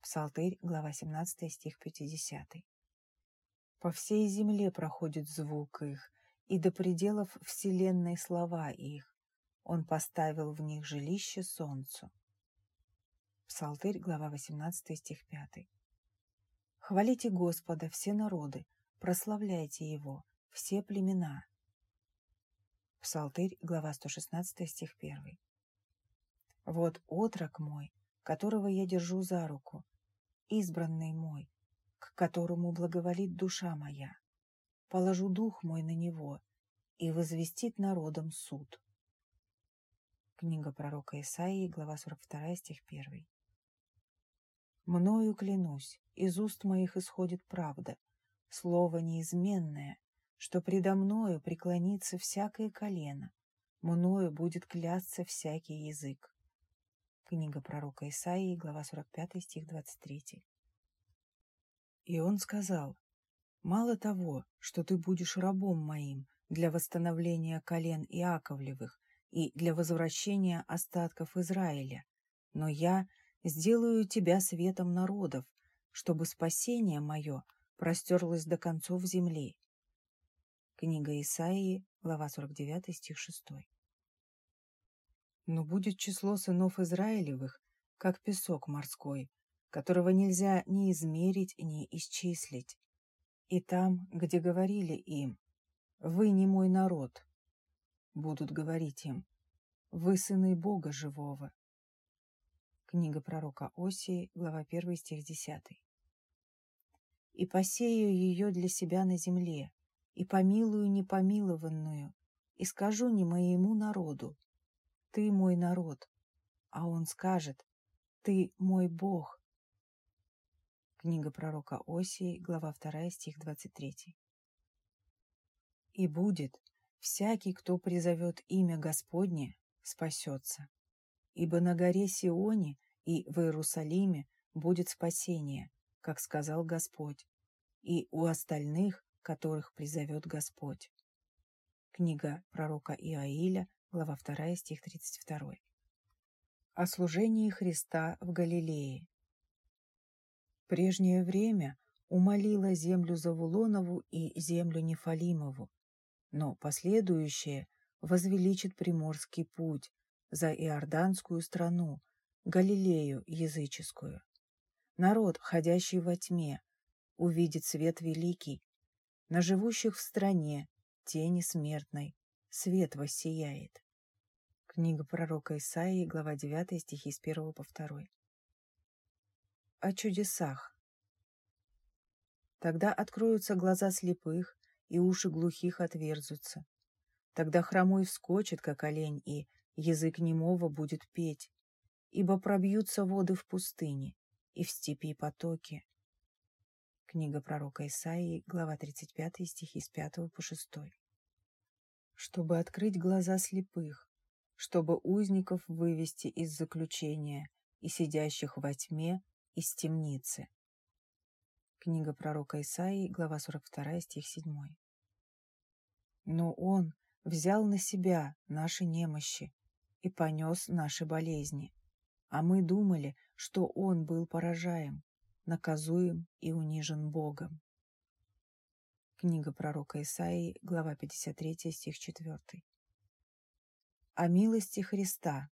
Псалтырь, глава 17, стих 50. «По всей земле проходит звук их, и до пределов вселенной слова их. Он поставил в них жилище солнцу». Псалтырь, глава 18, стих 5. Хвалите Господа, все народы, прославляйте Его, все племена. Псалтырь, глава 116, стих 1. Вот отрок мой, которого я держу за руку, избранный мой, к которому благоволит душа моя. Положу дух мой на него и возвестит народом суд. Книга пророка Исаии, глава 42, стих 1. Мною клянусь, из уст моих исходит правда, слово неизменное, что предо мною преклонится всякое колено, мною будет клясться всякий язык. Книга пророка Исаии, глава 45, стих 23. И он сказал, «Мало того, что ты будешь рабом моим для восстановления колен Иаковлевых и для возвращения остатков Израиля, но я сделаю тебя светом народов, чтобы спасение мое простерлось до концов земли». Книга Исаии, глава 49, стих 6. «Но будет число сынов Израилевых, как песок морской, которого нельзя ни измерить, ни исчислить. И там, где говорили им, «Вы не мой народ», будут говорить им, «Вы сыны Бога живого». Книга пророка Осии, глава 1, стих 10. «И посею ее для себя на земле, и помилую непомилованную, и скажу не моему народу, «Ты мой народ», а он скажет «Ты мой Бог». Книга пророка Осии, глава 2, стих 23. «И будет, всякий, кто призовет имя Господне, спасется. Ибо на горе Сионе и в Иерусалиме будет спасение, как сказал Господь, и у остальных, которых призовет Господь. Книга пророка Иаиля, глава 2, стих 32. О служении Христа в Галилее. Прежнее время умолила землю Завулонову и землю Нефалимову, но последующее возвеличит Приморский путь за Иорданскую страну, Галилею языческую. Народ, ходящий во тьме, увидит свет великий, на живущих в стране тени смертной свет воссияет. Книга пророка Исаии, глава 9, стихи с 1 по 2. О чудесах. Тогда откроются глаза слепых, и уши глухих отверзутся. Тогда хромой вскочит, как олень, и язык немого будет петь, ибо пробьются воды в пустыне и в степи потоки. Книга пророка Исаии, глава 35, стихи с 5 по 6. Чтобы открыть глаза слепых, чтобы узников вывести из заключения и сидящих во тьме из темницы. Книга пророка Исаии, глава 42, стих 7. Но Он взял на себя наши немощи и понес наши болезни, а мы думали, что Он был поражаем, наказуем и унижен Богом. Книга пророка Исаии, глава 53, стих 4. О милости Христа.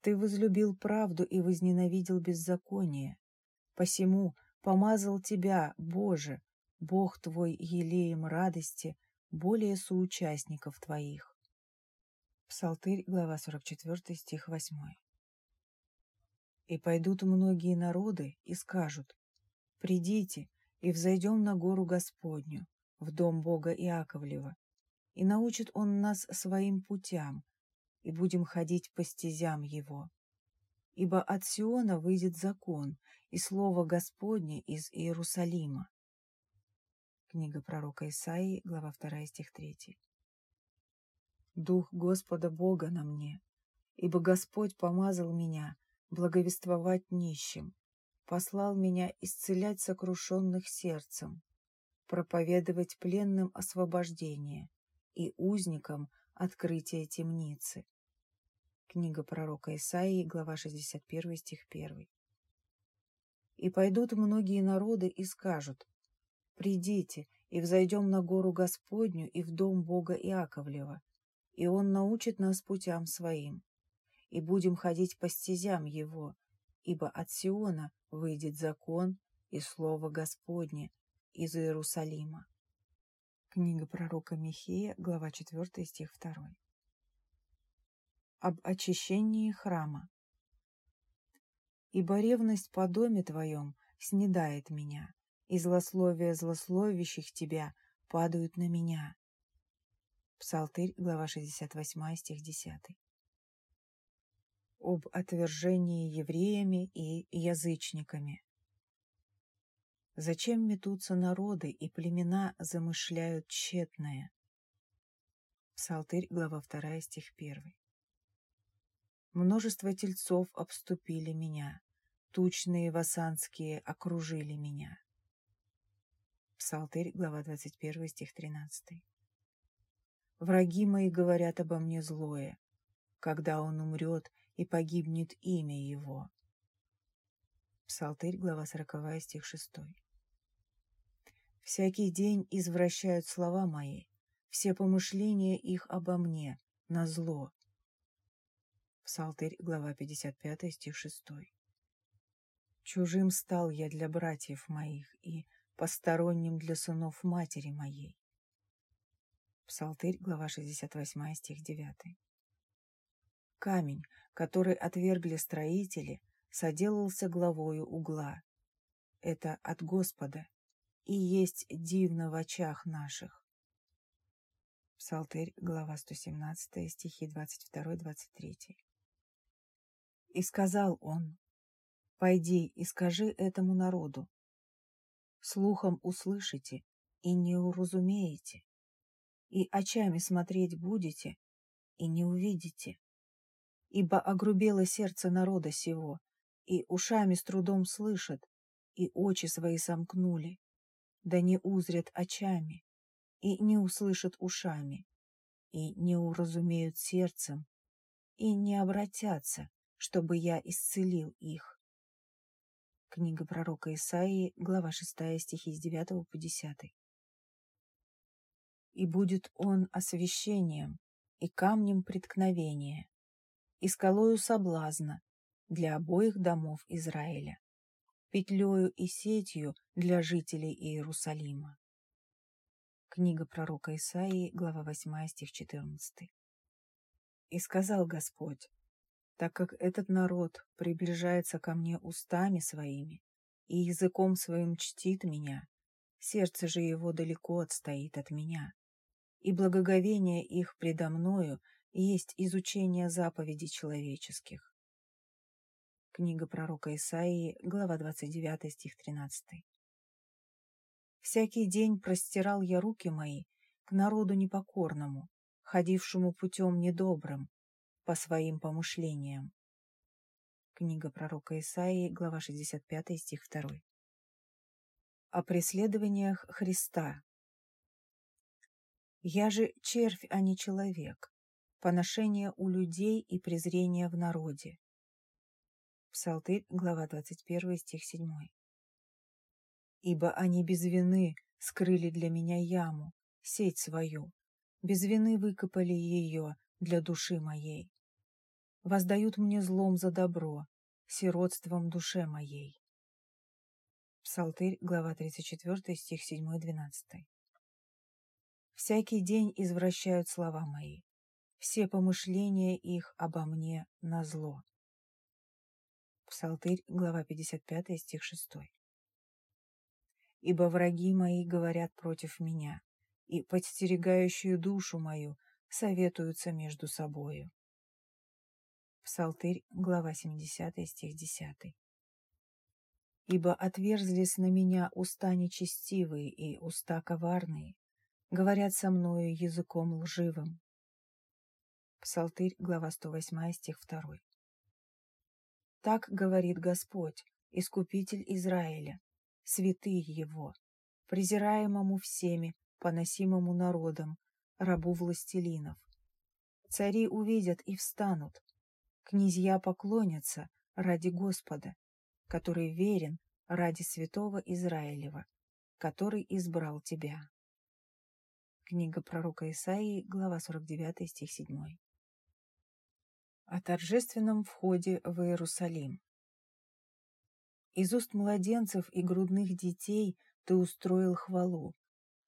Ты возлюбил правду и возненавидел беззаконие. Посему помазал тебя, Боже, Бог твой елеем радости, более соучастников твоих. Псалтырь, глава 44, стих 8. И пойдут многие народы и скажут, «Придите и взойдем на гору Господню, в дом Бога Иаковлева, и научит Он нас своим путям, и будем ходить по стезям Его. Ибо от Сиона выйдет закон, и слово Господне из Иерусалима. Книга пророка Исаии, глава 2, стих 3. Дух Господа Бога на мне, ибо Господь помазал меня благовествовать нищим, послал меня исцелять сокрушенных сердцем, проповедовать пленным освобождение и узникам открытие темницы. Книга пророка Исаии, глава 61, стих 1. «И пойдут многие народы и скажут, Придите, и взойдем на гору Господню и в дом Бога Иаковлева, и Он научит нас путям Своим, и будем ходить по стезям Его, ибо от Сиона выйдет закон и слово Господне из Иерусалима. Книга пророка Михея, глава 4, стих 2. Об очищении храма. «Ибо ревность по доме твоем снедает меня, и злословия злословящих тебя падают на меня. Псалтырь, глава 68, стих 10. Об отвержении евреями и язычниками. Зачем метутся народы и племена замышляют тщетное? Псалтырь, глава 2, стих 1. Множество тельцов обступили меня, тучные васанские окружили меня. Псалтырь, глава 21, стих 13. «Враги мои говорят обо мне злое, когда он умрет и погибнет имя его». Псалтырь, глава 40, стих 6. «Всякий день извращают слова мои, все помышления их обо мне, на зло». Псалтырь, глава 55, стих 6. «Чужим стал я для братьев моих, и посторонним для сынов матери моей. Псалтырь, глава 68, стих 9. Камень, который отвергли строители, соделался главою угла. Это от Господа и есть дивно в очах наших. Псалтырь, глава 117, стихи 22-23. И сказал он, «Пойди и скажи этому народу, слухом услышите и не уразумеете, и очами смотреть будете и не увидите, ибо огрубело сердце народа сего, и ушами с трудом слышат, и очи свои сомкнули, да не узрят очами, и не услышат ушами, и не уразумеют сердцем, и не обратятся, чтобы я исцелил их. Книга пророка Исаии, глава 6, стихи с 9 по 10. «И будет он освящением и камнем преткновения, и скалою соблазна для обоих домов Израиля, петлею и сетью для жителей Иерусалима. Книга пророка Исаии, глава 8, стих 14. «И сказал Господь, так как этот народ приближается ко мне устами своими и языком своим чтит меня, сердце же его далеко отстоит от меня, и благоговение их предо мною есть изучение заповедей человеческих». Книга пророка Исаии, глава 29, стих 13. Всякий день простирал я руки мои к народу непокорному, ходившему путем недобрым, по своим помышлениям. Книга пророка Исаии, глава 65, стих 2. О преследованиях Христа. «Я же червь, а не человек, поношение у людей и презрение в народе». Псалтырь, глава 21, стих 7 ибо они без вины скрыли для меня яму, сеть свою, без вины выкопали ее для души моей. Воздают мне злом за добро, сиротством душе моей. Псалтырь, глава 34, стих 7-12. Всякий день извращают слова мои, все помышления их обо мне на зло. Псалтырь, глава 55, стих 6 ибо враги мои говорят против меня, и подстерегающую душу мою советуются между собою. Псалтырь, глава 70, стих 10. «Ибо отверзлись на меня уста нечестивые и уста коварные, говорят со мною языком лживым». Псалтырь, глава 108, стих 2. Так говорит Господь, Искупитель Израиля, святые его, презираемому всеми, поносимому народом, рабу властелинов. Цари увидят и встанут, князья поклонятся ради Господа, который верен ради святого Израилева, который избрал тебя. Книга пророка Исаии, глава 49, стих 7. О торжественном входе в Иерусалим. Из уст младенцев и грудных детей ты устроил хвалу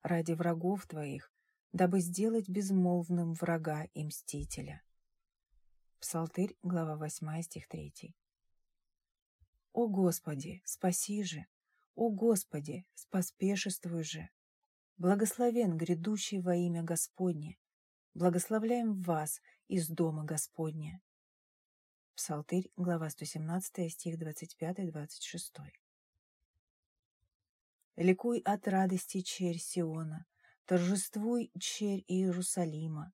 ради врагов твоих, дабы сделать безмолвным врага и мстителя. Псалтырь, глава 8, стих 3. О Господи, спаси же! О Господи, споспешествуй же! Благословен грядущий во имя Господне! Благословляем вас из дома Господня! Псалтырь, глава 117, стих 25-26. Ликуй от радости, черь Сиона, торжествуй, черь Иерусалима.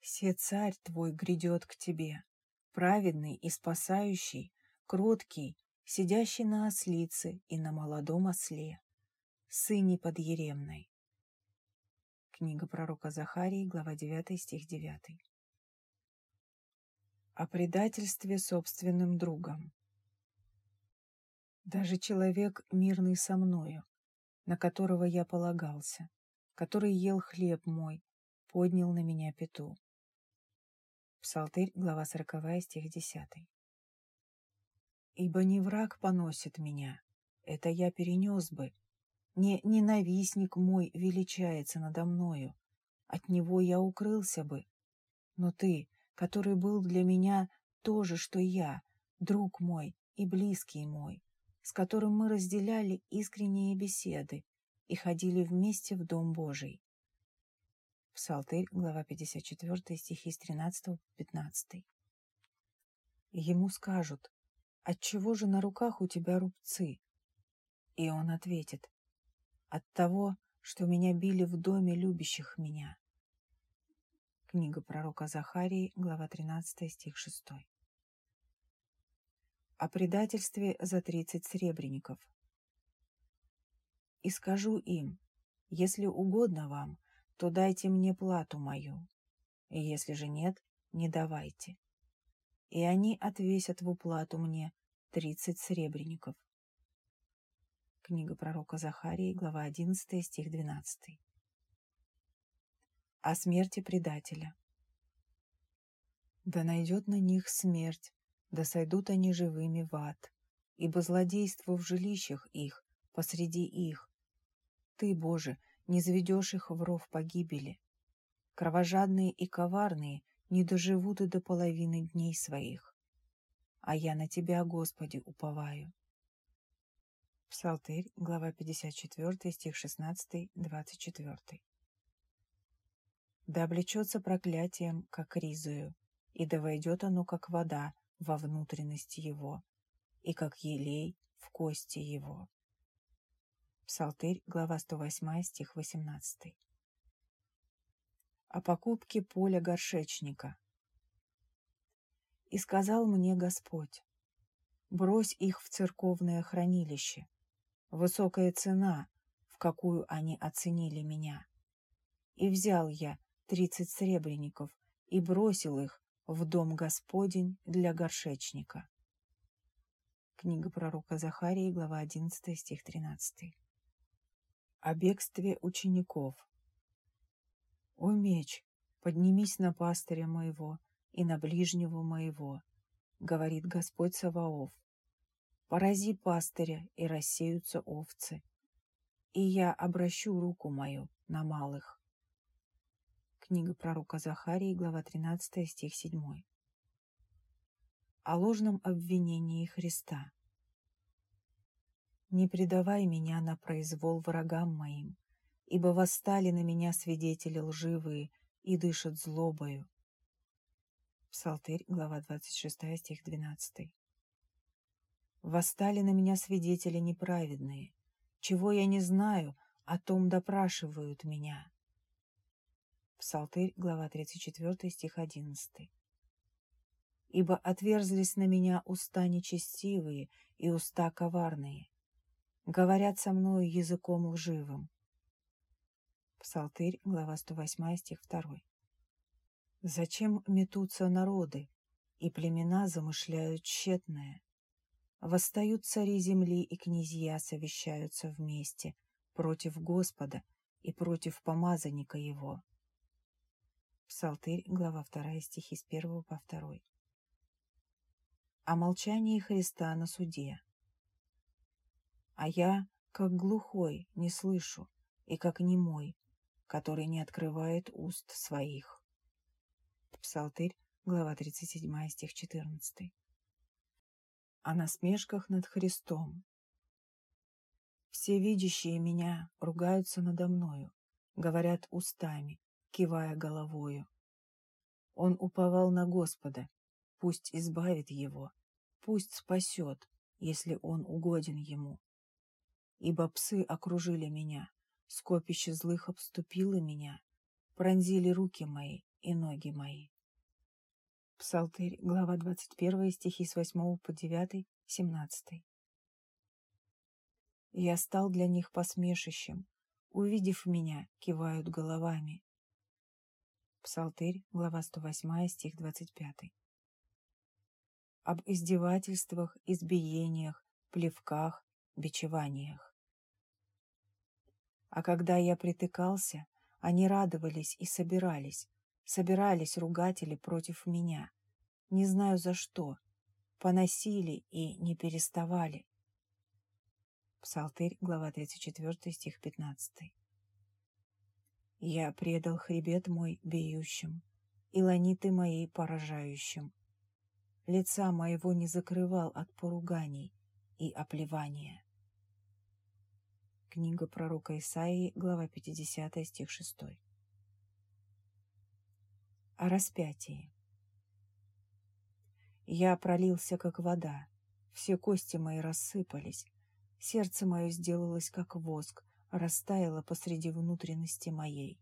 Все царь твой грядет к тебе, праведный и спасающий, кроткий, сидящий на ослице и на молодом осле, сыне подъеремной. Книга пророка Захарии, глава 9, стих 9 о предательстве собственным другом. Даже человек, мирный со мною, на которого я полагался, который ел хлеб мой, поднял на меня пету. Псалтырь, глава 40, стих 10. «Ибо не враг поносит меня, это я перенес бы, не ненавистник мой величается надо мною, от него я укрылся бы, но ты, который был для меня то же, что я, друг мой и близкий мой, с которым мы разделяли искренние беседы и ходили вместе в Дом Божий. Псалтырь, глава 54, стихи с 13 по 15. Ему скажут, «Отчего же на руках у тебя рубцы?» И он ответит, «От того, что меня били в доме любящих меня». Книга пророка Захарии, глава 13, стих 6. О предательстве за тридцать сребреников. «И скажу им, если угодно вам, то дайте мне плату мою, и если же нет, не давайте. И они отвесят в уплату мне тридцать сребреников». Книга пророка Захарии, глава 11, стих 12 о смерти предателя. Да найдет на них смерть, да сойдут они живыми в ад, ибо злодейство в жилищах их, посреди их. Ты, Боже, не заведешь их в ров погибели. Кровожадные и коварные не доживут и до половины дней своих. А я на Тебя, Господи, уповаю. Псалтырь, глава 54, стих 16, 24 да облечется проклятием, как ризою, и да войдет оно, как вода, во внутренности его, и как елей в кости его. Псалтырь, глава 108, стих 18. О покупке поля горшечника. «И сказал мне Господь, брось их в церковное хранилище, высокая цена, в какую они оценили меня. И взял я тридцать сребреников и бросил их в дом Господень для горшечника. Книга пророка Захарии, глава 11, стих 13. О бегстве учеников. «О меч, поднимись на пастыря моего и на ближнего моего, говорит Господь Саваоф. Порази пастыря, и рассеются овцы, и я обращу руку мою на малых. Книга пророка Захарии, глава 13, стих 7. О ложном обвинении Христа. «Не предавай меня на произвол врагам моим, ибо восстали на меня свидетели лживые и дышат злобою». Псалтырь, глава 26, стих 12. «Восстали на меня свидетели неправедные, чего я не знаю, о том допрашивают меня». Псалтырь, глава 34, стих 11. «Ибо отверзлись на меня уста нечестивые и уста коварные, говорят со мною языком лживым». Псалтырь, глава 108, стих 2. «Зачем метутся народы, и племена замышляют тщетное? Восстают цари земли и князья совещаются вместе против Господа и против помазанника его». Псалтырь, глава 2, стихи с 1 по 2. О молчании Христа на суде. А я, как глухой, не слышу, и как немой, который не открывает уст своих. Псалтырь, глава 37, стих 14. О насмешках над Христом. Все видящие меня ругаются надо мною, говорят устами, кивая головою. Он уповал на Господа, пусть избавит его, пусть спасет, если он угоден ему. Ибо псы окружили меня, скопище злых обступило меня, пронзили руки мои и ноги мои. Псалтырь, глава 21, стихи с 8 по 9, 17. Я стал для них посмешищем, увидев меня, кивают головами. Псалтырь, глава 108, стих 25. Об издевательствах, избиениях, плевках, бичеваниях. А когда я притыкался, они радовались и собирались, собирались ругатели против меня. Не знаю за что, поносили и не переставали. Псалтырь, глава 34, стих 15. Я предал хребет мой беющим, и ланиты мои поражающим. Лица моего не закрывал от поруганий и оплевания. Книга пророка Исаии, глава 50, стих 6. О распятии. Я пролился, как вода, все кости мои рассыпались, сердце мое сделалось, как воск, растаяло посреди внутренности моей.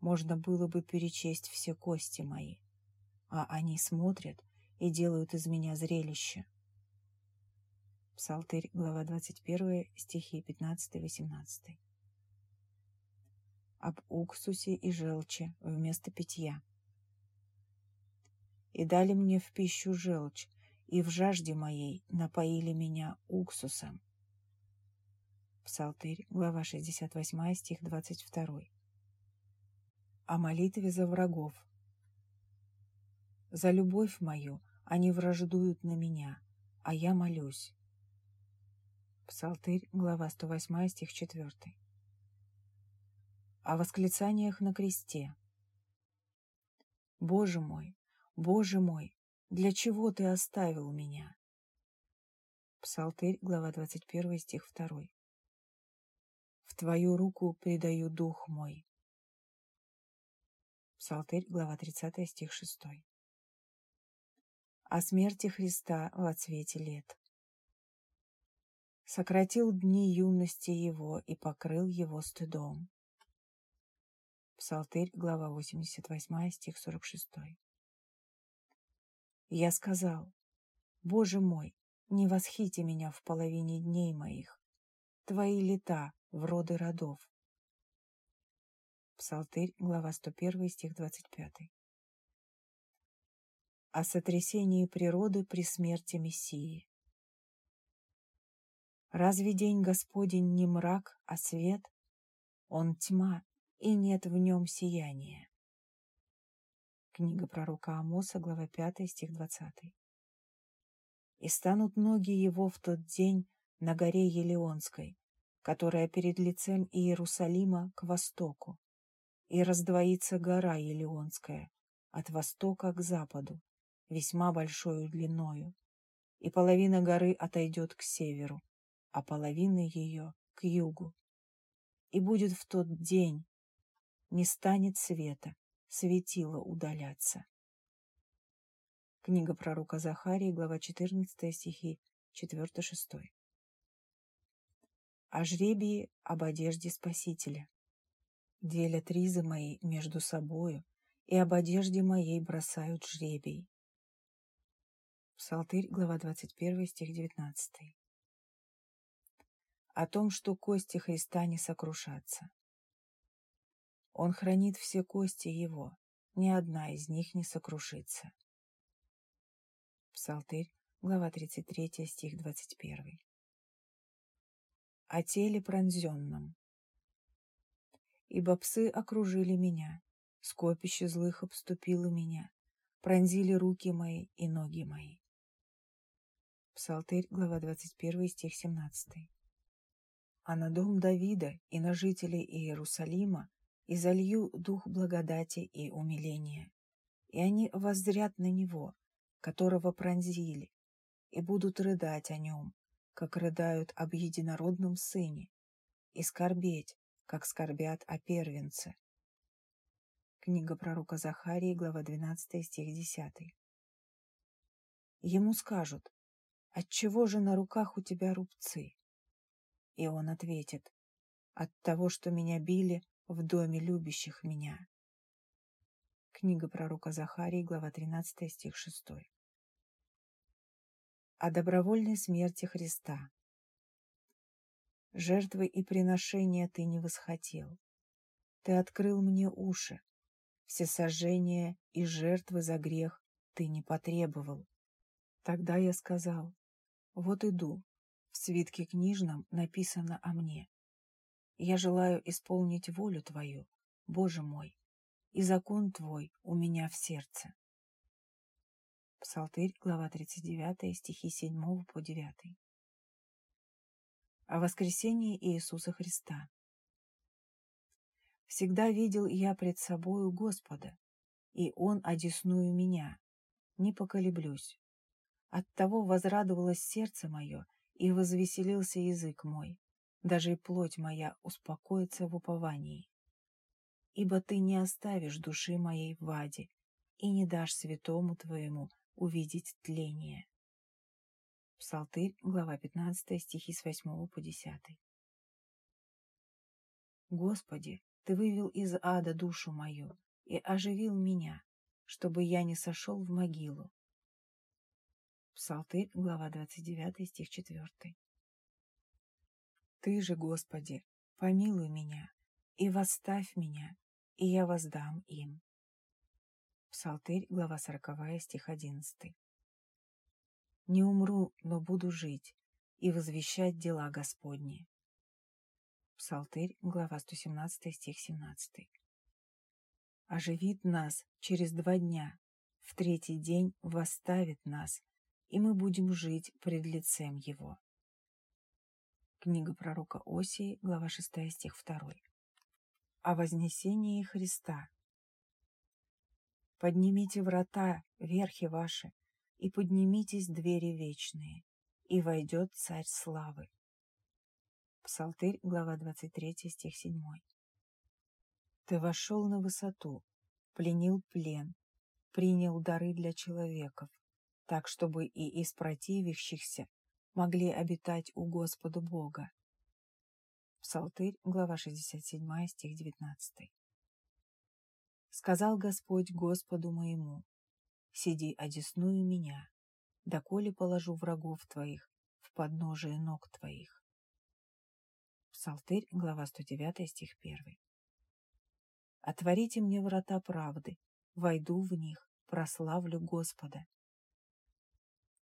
Можно было бы перечесть все кости мои, а они смотрят и делают из меня зрелище. Псалтырь, глава 21, стихи 15-18. Об уксусе и желчи вместо питья. И дали мне в пищу желчь, и в жажде моей напоили меня уксусом. Псалтырь, глава 68, стих 22. О молитве за врагов. За любовь мою они враждуют на меня, а я молюсь. Псалтырь, глава 108, стих 4. О восклицаниях на кресте. «Боже мой, Боже мой, для чего Ты оставил меня?» Псалтырь, глава 21, стих 2. «В Твою руку предаю дух мой». Псалтырь, глава 30, стих 6. О смерти Христа во цвете лет сократил дни юности его и покрыл его стыдом. Псалтырь, глава 88, стих 46. Я сказал, Боже мой, не восхити меня в половине дней моих, Твои лета в роды родов. Псалтырь, глава 101, стих 25. О сотрясении природы при смерти Мессии. Разве день Господень не мрак, а свет? Он тьма, и нет в нем сияния. Книга пророка Амоса, глава 5, стих 20. «И станут ноги его в тот день на горе Елеонской, которая перед лицем Иерусалима к востоку, и раздвоится гора Елеонская от востока к западу, весьма большою длиною, и половина горы отойдет к северу, а половина ее к югу. И будет в тот день, не станет света, светило удаляться. Книга пророка Захарии, глава 14, стихи 4-6. О жребии об одежде Спасителя. Делят ризы мои между собою, и об одежде моей бросают жребий. Псалтырь, глава 21, стих 19 о том, что кости Христа не сокрушатся. Он хранит все кости Его, ни одна из них не сокрушится. Псалтырь, глава 33, стих 21. О теле пронзенном. Ибо псы окружили меня, скопище злых обступило меня, пронзили руки мои и ноги мои. Псалтырь, глава 21, стих 17 а на дом Давида и на жителей Иерусалима и залью дух благодати и умиления. И они воззрят на него, которого пронзили, и будут рыдать о нем, как рыдают об единородном сыне, и скорбеть, как скорбят о первенце. Книга пророка Захарии, глава 12, стих 10. Ему скажут, «Отчего же на руках у тебя рубцы?» И он ответит, «От того, что меня били в доме любящих меня». Книга пророка Захарии, глава 13, стих 6. О добровольной смерти Христа. Жертвы и приношения ты не восхотел. Ты открыл мне уши. Все сожжения и жертвы за грех ты не потребовал. Тогда я сказал, вот иду, в свитке книжном написано о мне. Я желаю исполнить волю Твою, Боже мой, и закон Твой у меня в сердце. Псалтырь, глава 39, стихи 7 по 9. О воскресении Иисуса Христа. Всегда видел я пред собою Господа, и Он одесную меня, не поколеблюсь. Оттого возрадовалось сердце мое, и возвеселился язык мой, даже и плоть моя успокоится в уповании. Ибо ты не оставишь души моей в аде, и не дашь святому твоему увидеть тление. Псалтырь, глава 15, стихи с 8 по 10. Господи, Ты вывел из ада душу мою и оживил меня, чтобы я не сошел в могилу. Псалтырь, глава 29, стих 4. Ты же, Господи, помилуй меня и восставь меня, и я воздам им. Псалтырь, глава 40, стих 11. Не умру, но буду жить и возвещать дела Господни. Псалтырь, глава 117, стих 17. Оживит нас через два дня, в третий день восставит нас, и мы будем жить пред лицем Его. Книга пророка Осии, глава 6, стих 2. О вознесении Христа. Поднимите врата, верхи ваши, и поднимитесь двери вечные, и войдет Царь Славы. Псалтырь, глава 23, стих 7. Ты вошел на высоту, пленил плен, принял дары для человеков, так, чтобы и из противящихся могли обитать у Господа Бога. Псалтырь, глава 67, стих 19. Сказал Господь Господу моему, сиди одесную меня, доколе положу врагов твоих в подножие ног твоих. Псалтырь, глава 109, стих 1. Отворите мне врата правды, войду в них, прославлю Господа.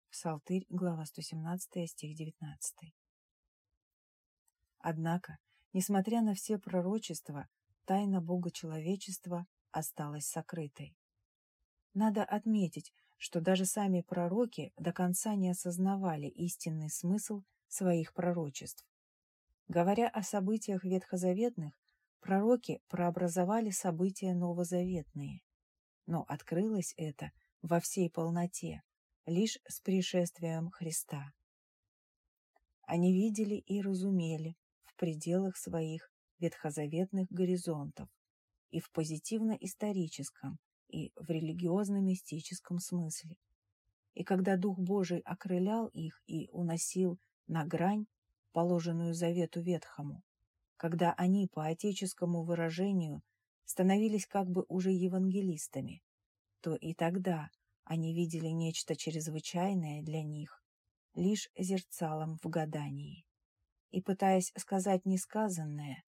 Псалтырь, глава 117, стих 19. Однако, несмотря на все пророчества, тайна Бога человечества осталась сокрытой. Надо отметить, что даже сами пророки до конца не осознавали истинный смысл своих пророчеств. Говоря о событиях ветхозаветных, пророки прообразовали события новозаветные. Но открылось это во всей полноте лишь с пришествием Христа. Они видели и разумели в пределах своих ветхозаветных горизонтов и в позитивно-историческом, и в религиозно-мистическом смысле. И когда Дух Божий окрылял их и уносил на грань, положенную завету Ветхому, когда они, по отеческому выражению, становились как бы уже евангелистами, то и тогда они видели нечто чрезвычайное для них, лишь зерцалом в гадании. И, пытаясь сказать несказанное,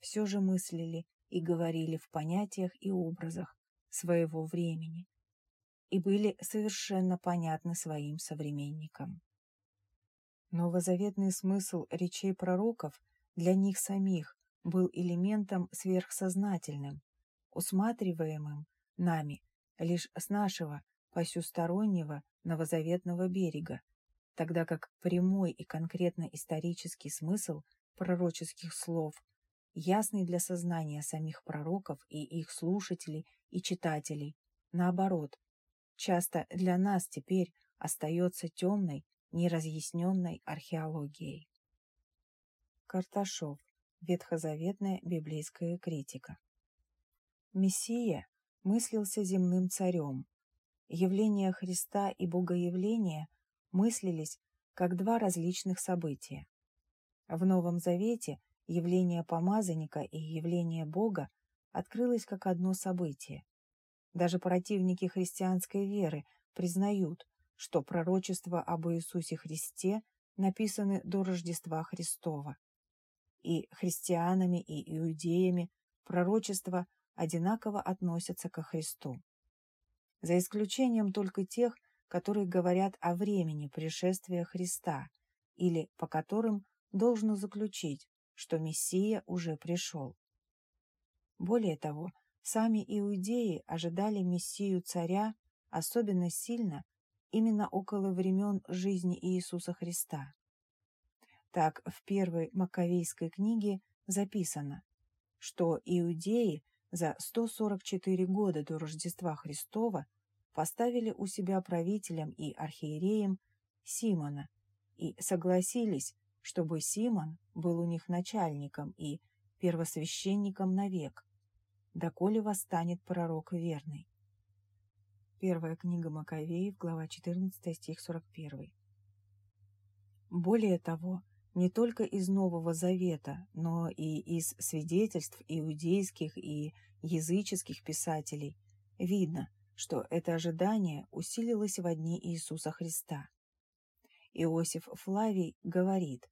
все же мыслили и говорили в понятиях и образах, своего времени и были совершенно понятны своим современникам. Новозаветный смысл речей пророков для них самих был элементом сверхсознательным, усматриваемым нами лишь с нашего посюстороннего новозаветного берега, тогда как прямой и конкретно исторический смысл пророческих слов ясный для сознания самих пророков и их слушателей и читателей. Наоборот, часто для нас теперь остается темной, неразъясненной археологией. Карташов. Ветхозаветная библейская критика. Мессия мыслился земным царем. Явление Христа и Богоявление мыслились как два различных события. В Новом Завете явление помазанника и явление Бога открылось как одно событие. Даже противники христианской веры признают, что пророчества об Иисусе Христе написаны до Рождества Христова. И христианами, и иудеями пророчества одинаково относятся ко Христу. За исключением только тех, которые говорят о времени пришествия Христа или по которым должно заключить, что Мессия уже пришел. Более того, сами иудеи ожидали Мессию царя особенно сильно именно около времен жизни Иисуса Христа. Так в первой Маковейской книге записано, что иудеи за 144 года до Рождества Христова поставили у себя правителем и архиереем Симона и согласились, чтобы Симон был у них начальником и первосвященником навек, доколе восстанет пророк верный. Первая книга Маковеев, глава 14, стих 41. Более того, не только из Нового Завета, но и из свидетельств иудейских и языческих писателей видно, что это ожидание усилилось в дни Иисуса Христа. Иосиф Флавий говорит,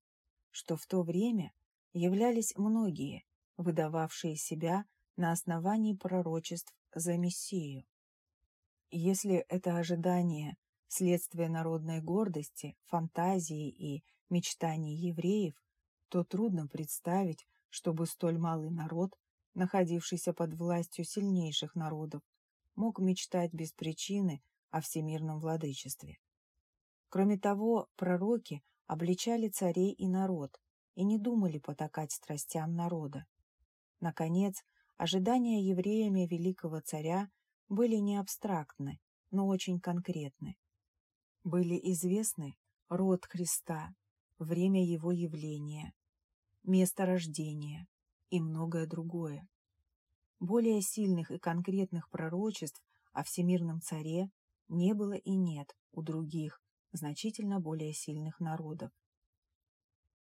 что в то время являлись многие, выдававшие себя на основании пророчеств за Мессию. Если это ожидание – следствие народной гордости, фантазии и мечтаний евреев, то трудно представить, чтобы столь малый народ, находившийся под властью сильнейших народов, мог мечтать без причины о всемирном владычестве. Кроме того, пророки обличали царей и народ и не думали потакать страстям народа. Наконец, ожидания евреями великого царя были не абстрактны, но очень конкретны. Были известны род Христа, время его явления, место рождения и многое другое. Более сильных и конкретных пророчеств о всемирном царе не было и нет у других, значительно более сильных народов.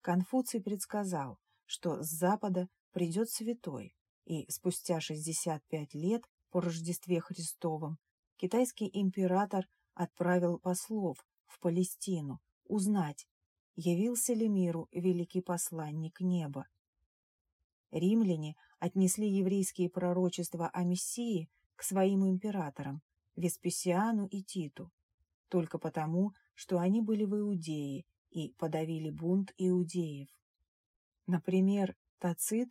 Конфуций предсказал, что с запада придет святой, и спустя 65 лет по Рождестве Христовом китайский император отправил послов в Палестину узнать, явился ли миру великий посланник неба. Римляне отнесли еврейские пророчества о Мессии к своим императорам, Веспасиану и Титу, только потому, что они были в Иудее и подавили бунт иудеев. Например, Тацит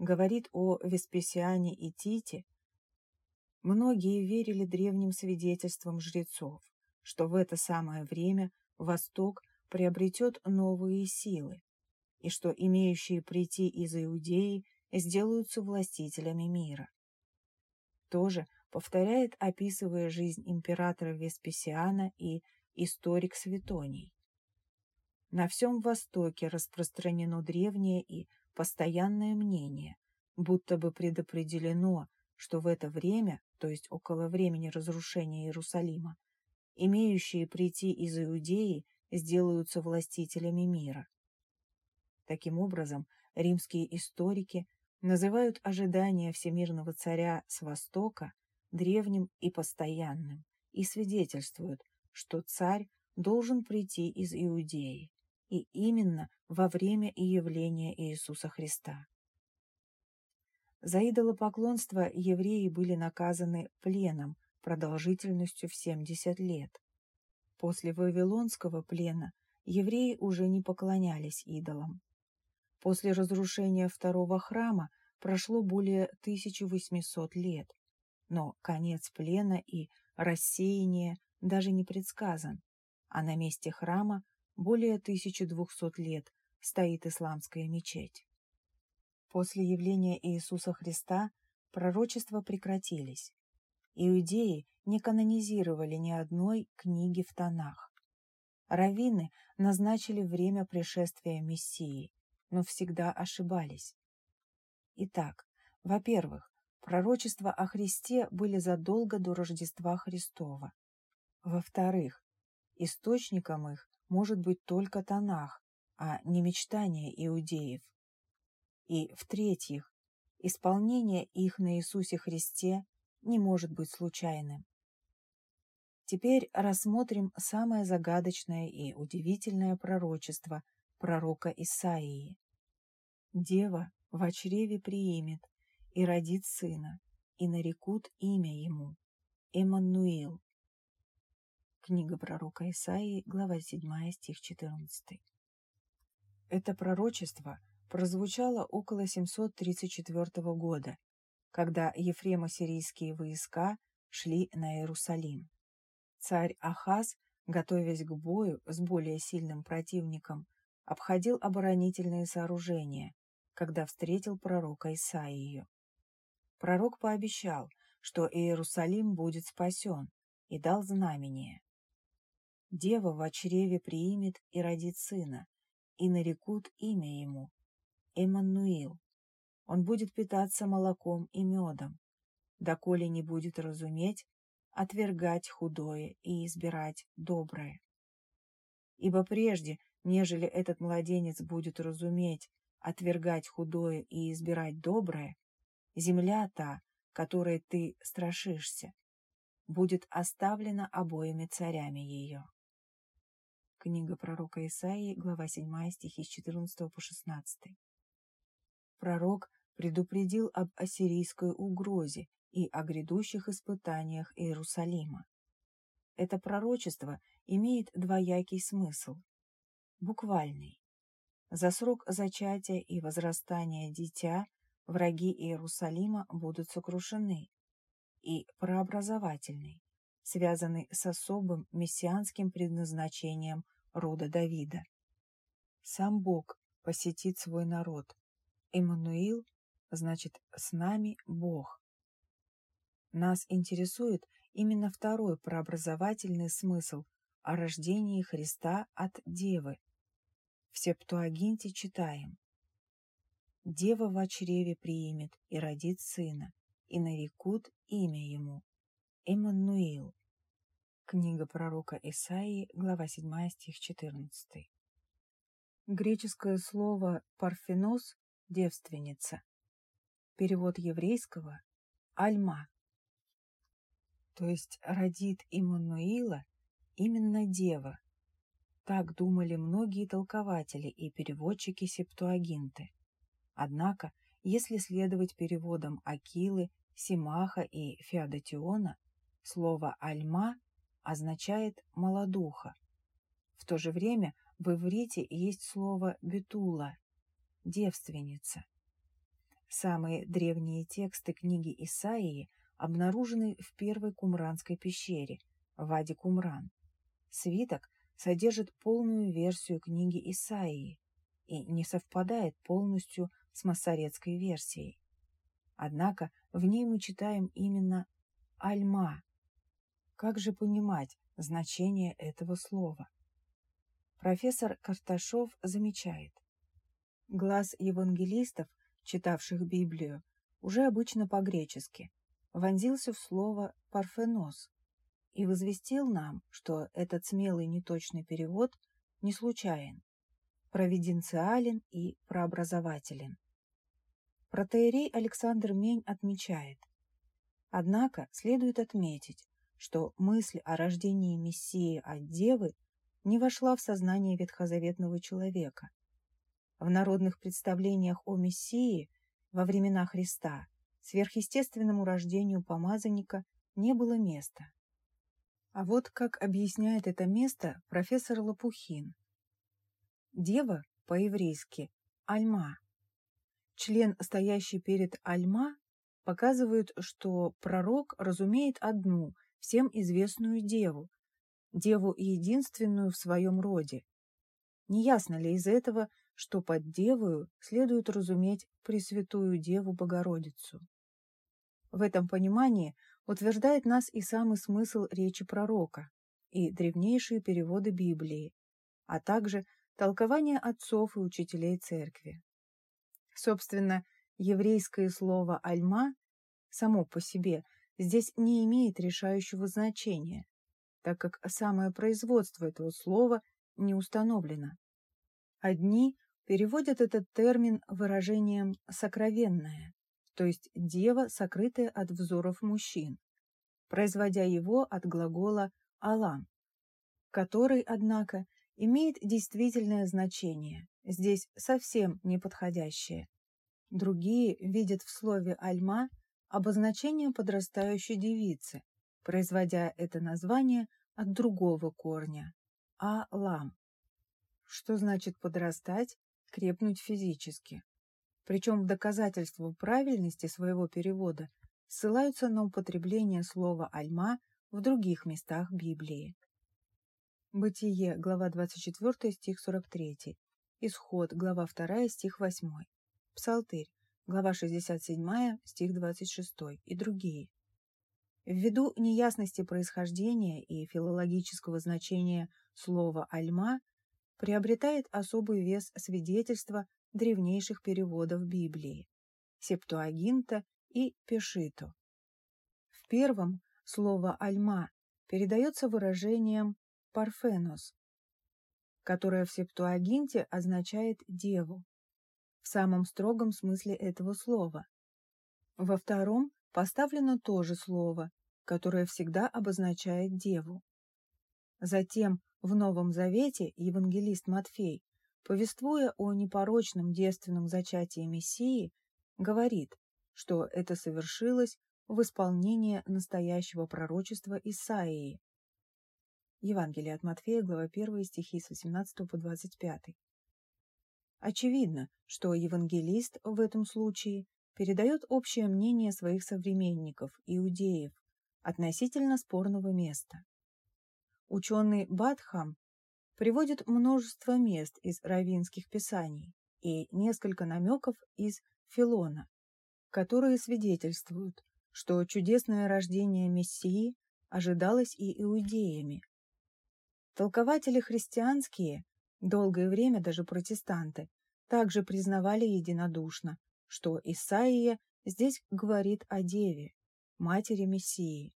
говорит о Веспасиане и Тите Многие верили древним свидетельствам жрецов, что в это самое время Восток приобретет новые силы, и что имеющие прийти из Иудеи сделаются властителями мира. Тоже повторяет, описывая жизнь императора Веспасиана и историк Светоний. На всем Востоке распространено древнее и постоянное мнение, будто бы предопределено, что в это время то есть около времени разрушения Иерусалима, имеющие прийти из Иудеи сделаются властителями мира. Таким образом, римские историки называют ожидание всемирного царя с Востока древним и постоянным и свидетельствуют, что царь должен прийти из Иудеи, и именно во время и явления Иисуса Христа. За идолопоклонство евреи были наказаны пленом продолжительностью в 70 лет. После Вавилонского плена евреи уже не поклонялись идолам. После разрушения второго храма прошло более 1800 лет, но конец плена и рассеяние даже не предсказан, а на месте храма более 1200 лет стоит исламская мечеть. После явления Иисуса Христа пророчества прекратились. Иудеи не канонизировали ни одной книги в тонах. Раввины назначили время пришествия Мессии, но всегда ошибались. Итак, во-первых, пророчества о Христе были задолго до Рождества Христова. Во-вторых, источником их может быть только Танах, а не мечтания иудеев. И, в-третьих, исполнение их на Иисусе Христе не может быть случайным. Теперь рассмотрим самое загадочное и удивительное пророчество пророка Исаии. «Дева в чреве приимет и родит сына, и нарекут имя ему – Эммануил». Книга пророка Исаии, глава 7, стих 14. Это пророчество – прозвучало около 734 года, когда Ефремо-сирийские войска шли на Иерусалим. Царь Ахаз, готовясь к бою с более сильным противником, обходил оборонительные сооружения, когда встретил пророка Исаию. Пророк пообещал, что Иерусалим будет спасен, и дал знамение. Дева в чреве приимет и родит сына, и нарекут имя ему Эммануил. Он будет питаться молоком и медом, доколе не будет разуметь, отвергать худое и избирать доброе. Ибо прежде, нежели этот младенец будет разуметь, отвергать худое и избирать доброе, земля та, которой ты страшишься, будет оставлена обоими царями ее. Книга пророка Исаии, глава 7, стихи с 14 по 16. Пророк предупредил об ассирийской угрозе и о грядущих испытаниях Иерусалима. Это пророчество имеет двоякий смысл. Буквальный. За срок зачатия и возрастания дитя враги Иерусалима будут сокрушены. И прообразовательный, связанный с особым мессианским предназначением рода Давида. Сам Бог посетит свой народ. Иммануил значит «с нами Бог». Нас интересует именно второй прообразовательный смысл о рождении Христа от Девы. В Септуагинте читаем «Дева в чреве приимет и родит сына, и нарекут имя ему – Эммануил». Книга пророка Исаии, глава 7, стих 14. Греческое слово «парфенос» – девственница. Перевод еврейского – «альма». То есть родит Иммануила именно дева. Так думали многие толкователи и переводчики Септуагинты. Однако, если следовать переводам Акилы, Симаха и Феодотиона, слово «альма» означает «молодуха». В то же время в иврите есть слово «бетула» – «девственница». Самые древние тексты книги Исаии обнаружены в первой Кумранской пещере, Вади Кумран. Свиток содержит полную версию книги Исаии и не совпадает полностью с массоретской версией. Однако в ней мы читаем именно «альма». Как же понимать значение этого слова? Профессор Карташов замечает. Глаз евангелистов, читавших Библию, уже обычно по-гречески, вонзился в слово «парфенос» и возвестил нам, что этот смелый неточный перевод не случайен, провиденциален и прообразователен. Протеерей Александр Мень отмечает, однако следует отметить, что мысль о рождении Мессии от Девы не вошла в сознание ветхозаветного человека. В народных представлениях о Мессии во времена Христа сверхъестественному рождению помазанника не было места. А вот как объясняет это место профессор Лопухин. Дева по-еврейски «альма» Член, стоящий перед Альма, показывает, что пророк разумеет одну, всем известную деву, деву единственную в своем роде. Неясно ли из этого, что под девою следует разуметь Пресвятую Деву Богородицу? В этом понимании утверждает нас и самый смысл речи пророка, и древнейшие переводы Библии, а также толкование отцов и учителей церкви. Собственно, еврейское слово «альма» само по себе здесь не имеет решающего значения, так как самое производство этого слова не установлено. Одни переводят этот термин выражением «сокровенное», то есть «дева, сокрытая от взоров мужчин», производя его от глагола «алам», который, однако, имеет действительное значение, здесь совсем неподходящее. Другие видят в слове «альма» обозначение подрастающей девицы, производя это название от другого корня – «а-лам». Что значит подрастать, крепнуть физически? Причем в доказательство правильности своего перевода ссылаются на употребление слова «альма» в других местах Библии. Бытие, глава 24, стих 43. Исход, глава 2, стих 8. Псалтырь, глава 67, стих 26 и другие. Ввиду неясности происхождения и филологического значения слова «альма» приобретает особый вес свидетельства древнейших переводов Библии – Септуагинта и Пешито. В первом слово «альма» передается выражением «парфенос», которое в Септуагинте означает «деву», в самом строгом смысле этого слова. Во втором поставлено то же слово, которое всегда обозначает деву. Затем в Новом Завете евангелист Матфей, повествуя о непорочном девственном зачатии Мессии, говорит, что это совершилось в исполнение настоящего пророчества Исаии. Евангелие от Матфея, глава 1, стихи с 18 по 25. Очевидно, что евангелист в этом случае передает общее мнение своих современников, иудеев, относительно спорного места. Ученый Бадхам приводит множество мест из равинских писаний и несколько намеков из Филона, которые свидетельствуют, что чудесное рождение Мессии ожидалось и иудеями. Толкователи христианские, долгое время даже протестанты, также признавали единодушно, что Исаия здесь говорит о Деве, матери Мессии.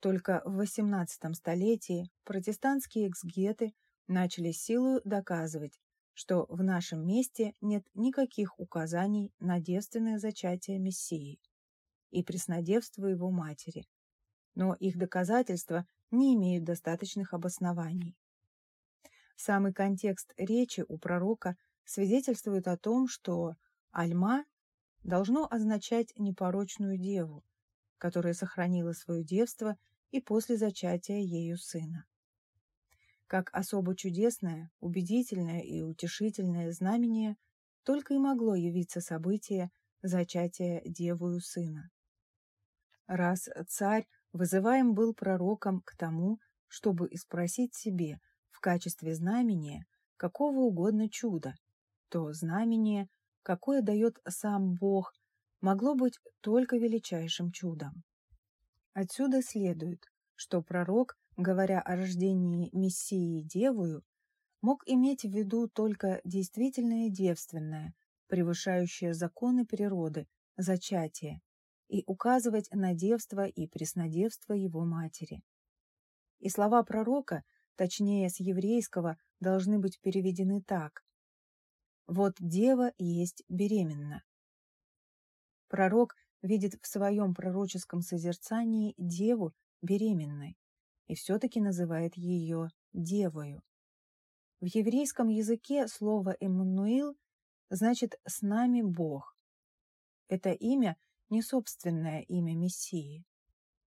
Только в XVIII столетии протестантские эксгеты начали силу доказывать, что в нашем месте нет никаких указаний на девственное зачатие Мессии и преснодевство его матери, но их доказательства не имеют достаточных обоснований. Самый контекст речи у пророка свидетельствует о том, что Альма должно означать непорочную деву, которая сохранила свое девство и после зачатия ею сына. Как особо чудесное, убедительное и утешительное знамение только и могло явиться событие зачатия девою сына раз царь вызываем был пророком к тому, чтобы испросить себе в качестве знамения какого угодно чуда, то знамение, какое дает сам Бог, могло быть только величайшим чудом. Отсюда следует, что пророк, говоря о рождении Мессии Девою, мог иметь в виду только действительное девственное, превышающее законы природы, зачатие, и указывать на девство и преснодевство его матери. И слова пророка, точнее с еврейского, должны быть переведены так. «Вот дева есть беременна». Пророк видит в своем пророческом созерцании деву беременной и все-таки называет ее девою. В еврейском языке слово «Эммануил» значит «с нами Бог». Это имя – не собственное имя Мессии.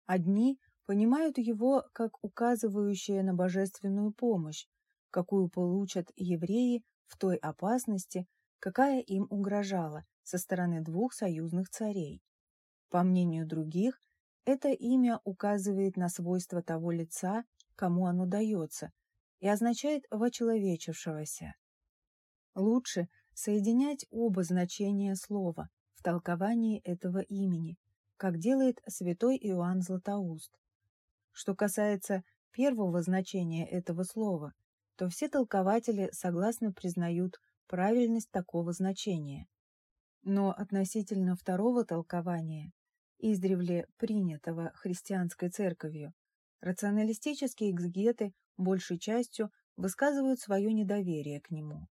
Одни понимают его как указывающее на божественную помощь, какую получат евреи в той опасности, какая им угрожала со стороны двух союзных царей. По мнению других, это имя указывает на свойства того лица, кому оно дается, и означает «вочеловечившегося». Лучше соединять оба значения слова, толковании этого имени, как делает святой Иоанн Златоуст. Что касается первого значения этого слова, то все толкователи согласно признают правильность такого значения. Но относительно второго толкования, издревле принятого христианской церковью, рационалистические эксгеты большей частью высказывают свое недоверие к нему.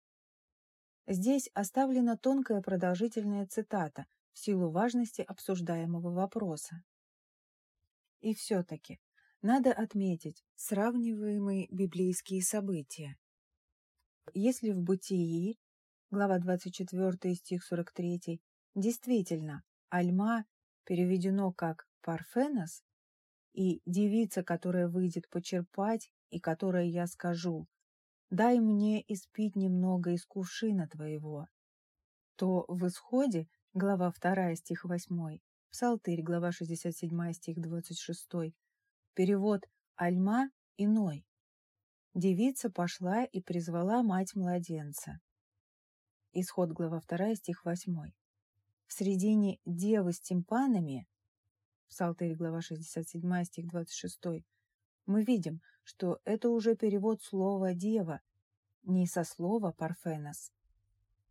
Здесь оставлена тонкая продолжительная цитата в силу важности обсуждаемого вопроса. И все-таки надо отметить сравниваемые библейские события. Если в Бытии, глава 24 стих 43, действительно Альма переведено как Парфенос, и девица, которая выйдет почерпать, и которой я скажу, дай мне испить немного из кувшина твоего, то в исходе, глава 2, стих 8, Псалтырь, глава 67, стих 26, перевод «Альма» иной. Девица пошла и призвала мать младенца. Исход, глава 2, стих 8. В средине девы с тимпанами, Псалтырь, глава 67, стих 26, мы видим, что это уже перевод слова «дева», не со слова «парфенос».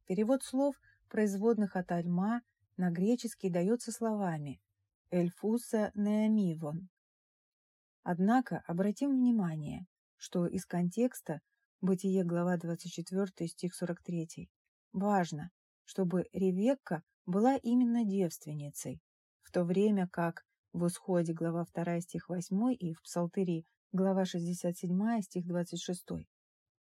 Перевод слов, производных от «альма», на греческий дается словами Эльфуса Неамивон. Однако обратим внимание, что из контекста Бытие, глава 24, стих 43. Важно, чтобы Ревекка была именно девственницей, в то время как в Исходе, глава 2, стих 8 и в Псалтыри, глава 67, стих 26.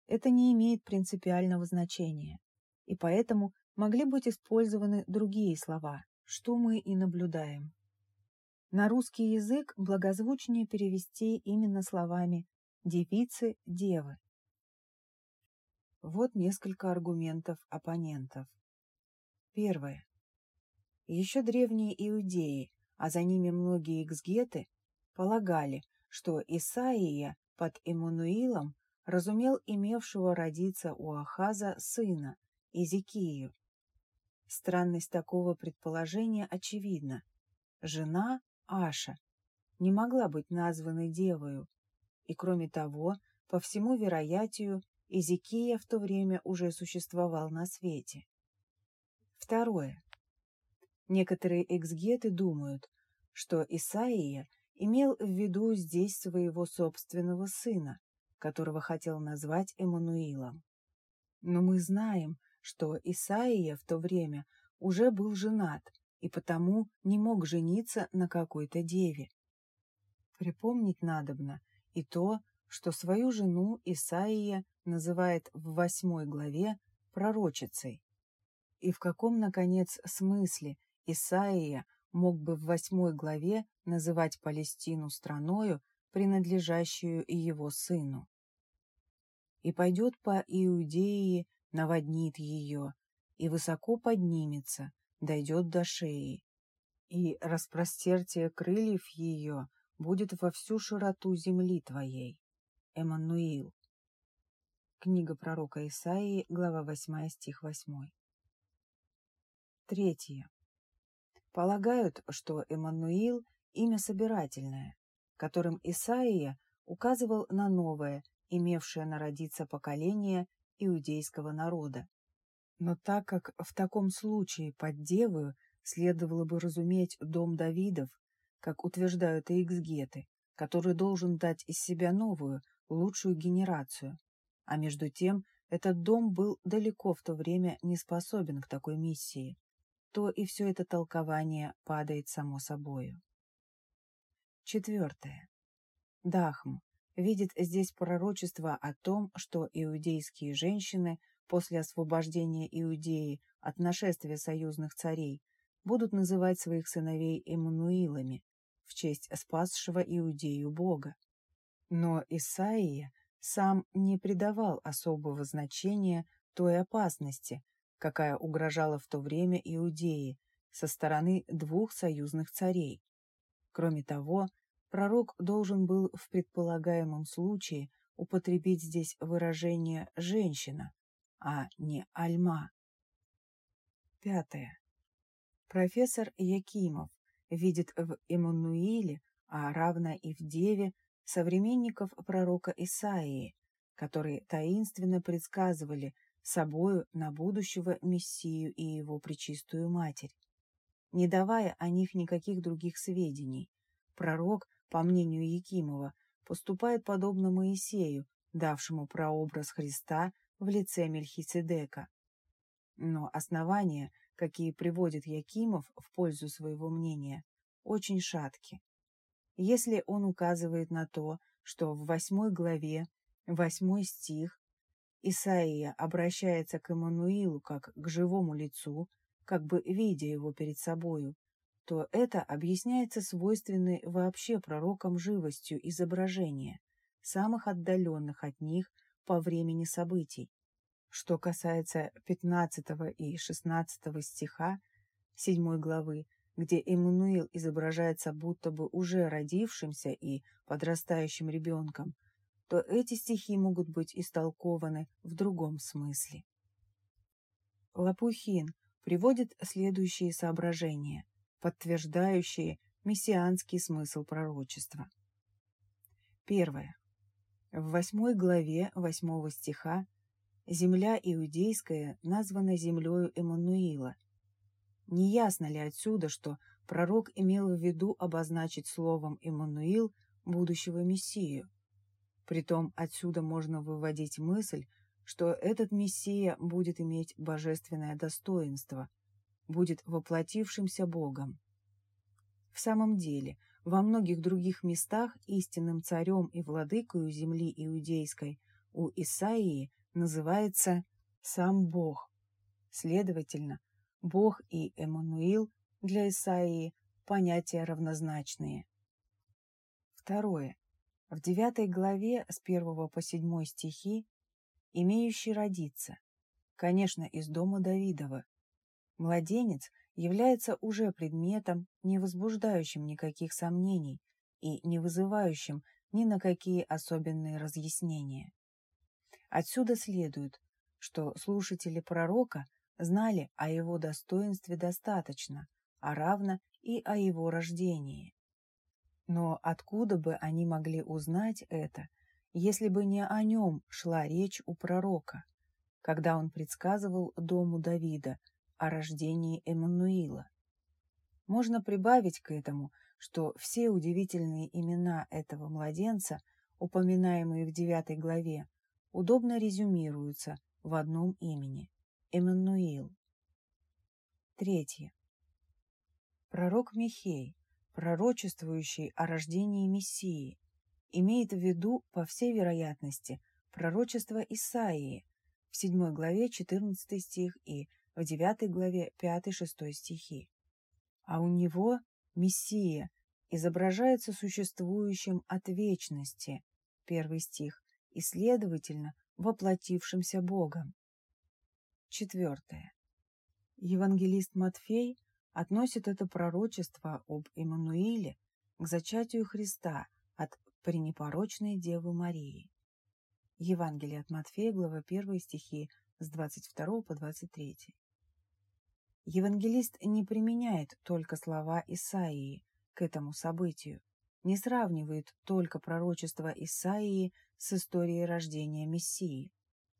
Это не имеет принципиального значения, и поэтому могли быть использованы другие слова, что мы и наблюдаем. На русский язык благозвучнее перевести именно словами «девицы, девы». Вот несколько аргументов оппонентов. Первое. Еще древние иудеи, а за ними многие эксгеты, полагали, что Исаия под Эммануилом разумел имевшего родиться у Ахаза сына, Изикию. Странность такого предположения очевидна. Жена Аша не могла быть названной девою, и, кроме того, по всему вероятию, Изикия в то время уже существовал на свете. Второе. Некоторые эксгеты думают, что Исаия имел в виду здесь своего собственного сына, которого хотел назвать Эммануилом. Но мы знаем, что Исаия в то время уже был женат и потому не мог жениться на какой-то деве. Припомнить надобно и то, что свою жену Исаия называет в восьмой главе пророчицей. И в каком, наконец, смысле Исаия мог бы в восьмой главе называть Палестину страною, принадлежащую и его сыну? «И пойдет по Иудеи, наводнит ее, и высоко поднимется, дойдет до шеи, и распростертие крыльев ее будет во всю широту земли твоей». Эммануил. Книга пророка Исаии, глава 8, стих 8. Третье. Полагают, что Эммануил – имя собирательное, которым Исаия указывал на новое, имевшее народиться поколение иудейского народа. Но так как в таком случае под девою следовало бы разуметь дом Давидов, как утверждают и эксгеты, который должен дать из себя новую, лучшую генерацию. А между тем, этот дом был далеко в то время не способен к такой миссии, то и все это толкование падает само собою. Четвертое. Дахм видит здесь пророчество о том, что иудейские женщины после освобождения Иудеи от нашествия союзных царей будут называть своих сыновей Эммануилами в честь спасшего Иудею Бога. Но Исаия сам не придавал особого значения той опасности, какая угрожала в то время Иудеи со стороны двух союзных царей. Кроме того, пророк должен был в предполагаемом случае употребить здесь выражение «женщина», а не «альма». Пятое. Профессор Якимов видит в Эммануиле, а равно и в Деве, современников пророка Исаии, которые таинственно предсказывали собою на будущего Мессию и его пречистую Матерь. Не давая о них никаких других сведений, пророк, по мнению Якимова, поступает подобно Моисею, давшему прообраз Христа в лице Мельхиседека. Но основания, какие приводит Якимов в пользу своего мнения, очень шатки если он указывает на то, что в восьмой главе, восьмой стих, Исаия обращается к Эммануилу как к живому лицу, как бы видя его перед собою, то это объясняется свойственной вообще пророкам живостью изображения, самых отдаленных от них по времени событий. Что касается 15 и 16 стиха 7 главы, где Эммануил изображается будто бы уже родившимся и подрастающим ребенком, то эти стихи могут быть истолкованы в другом смысле. Лопухин приводит следующие соображения, подтверждающие мессианский смысл пророчества. Первое. В восьмой главе восьмого стиха земля иудейская названа землею Эммануила – не ясно ли отсюда, что пророк имел в виду обозначить словом «Иммануил» будущего Мессию. Притом отсюда можно выводить мысль, что этот Мессия будет иметь божественное достоинство, будет воплотившимся Богом. В самом деле, во многих других местах истинным царем и владыкою земли иудейской у Исаии называется сам Бог. Следовательно, Бог и Эммануил для Исаии понятия равнозначные. Второе. В девятой главе с первого по седьмой стихи имеющий родиться, конечно, из дома Давидова. Младенец является уже предметом, не возбуждающим никаких сомнений и не вызывающим ни на какие особенные разъяснения. Отсюда следует, что слушатели пророка знали о его достоинстве достаточно, а равно и о его рождении. Но откуда бы они могли узнать это, если бы не о нем шла речь у пророка, когда он предсказывал дому Давида о рождении Эммануила? Можно прибавить к этому, что все удивительные имена этого младенца, упоминаемые в девятой главе, удобно резюмируются в одном имени – Эммануил. Третье. Пророк Михей, пророчествующий о рождении Мессии, имеет в виду, по всей вероятности, пророчество Исаии в 7 главе 14 стих и в 9 главе 5-6 стихи. А у него Мессия изображается существующим от вечности, первый стих, и, следовательно, воплотившимся Богом. Четвертое. Евангелист Матфей относит это пророчество об Иммануиле к зачатию Христа от пренепорочной Девы Марии. Евангелие от Матфея, глава 1 стихи с 22 по 23. Евангелист не применяет только слова Исаии к этому событию, не сравнивает только пророчество Исаии с историей рождения Мессии,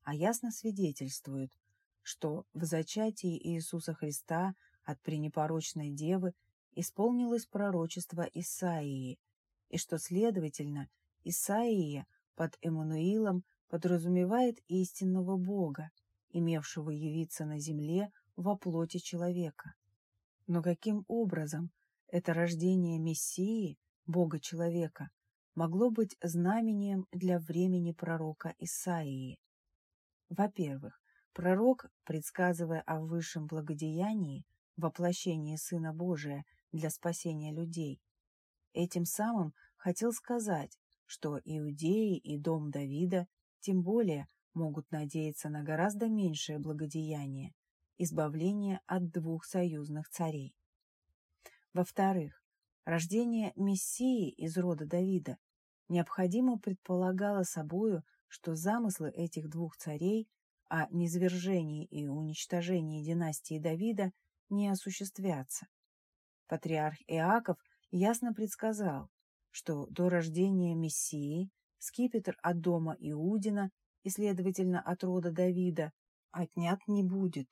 а ясно свидетельствует, что в зачатии Иисуса Христа от пренепорочной девы исполнилось пророчество Исаии, и что, следовательно, Исаия под Эммануилом подразумевает истинного Бога, имевшего явиться на земле во плоти человека. Но каким образом это рождение Мессии, Бога-человека, могло быть знамением для времени пророка Исаии? Во-первых, пророк, предсказывая о высшем благодеянии, воплощении Сына Божия для спасения людей, этим самым хотел сказать, что иудеи и дом Давида тем более могут надеяться на гораздо меньшее благодеяние, избавление от двух союзных царей. Во-вторых, рождение Мессии из рода Давида необходимо предполагало собою, что замыслы этих двух царей о низвержении и уничтожении династии Давида не осуществятся. Патриарх Иаков ясно предсказал, что до рождения Мессии скипетр от дома Иудина и, следовательно, от рода Давида отнят не будет.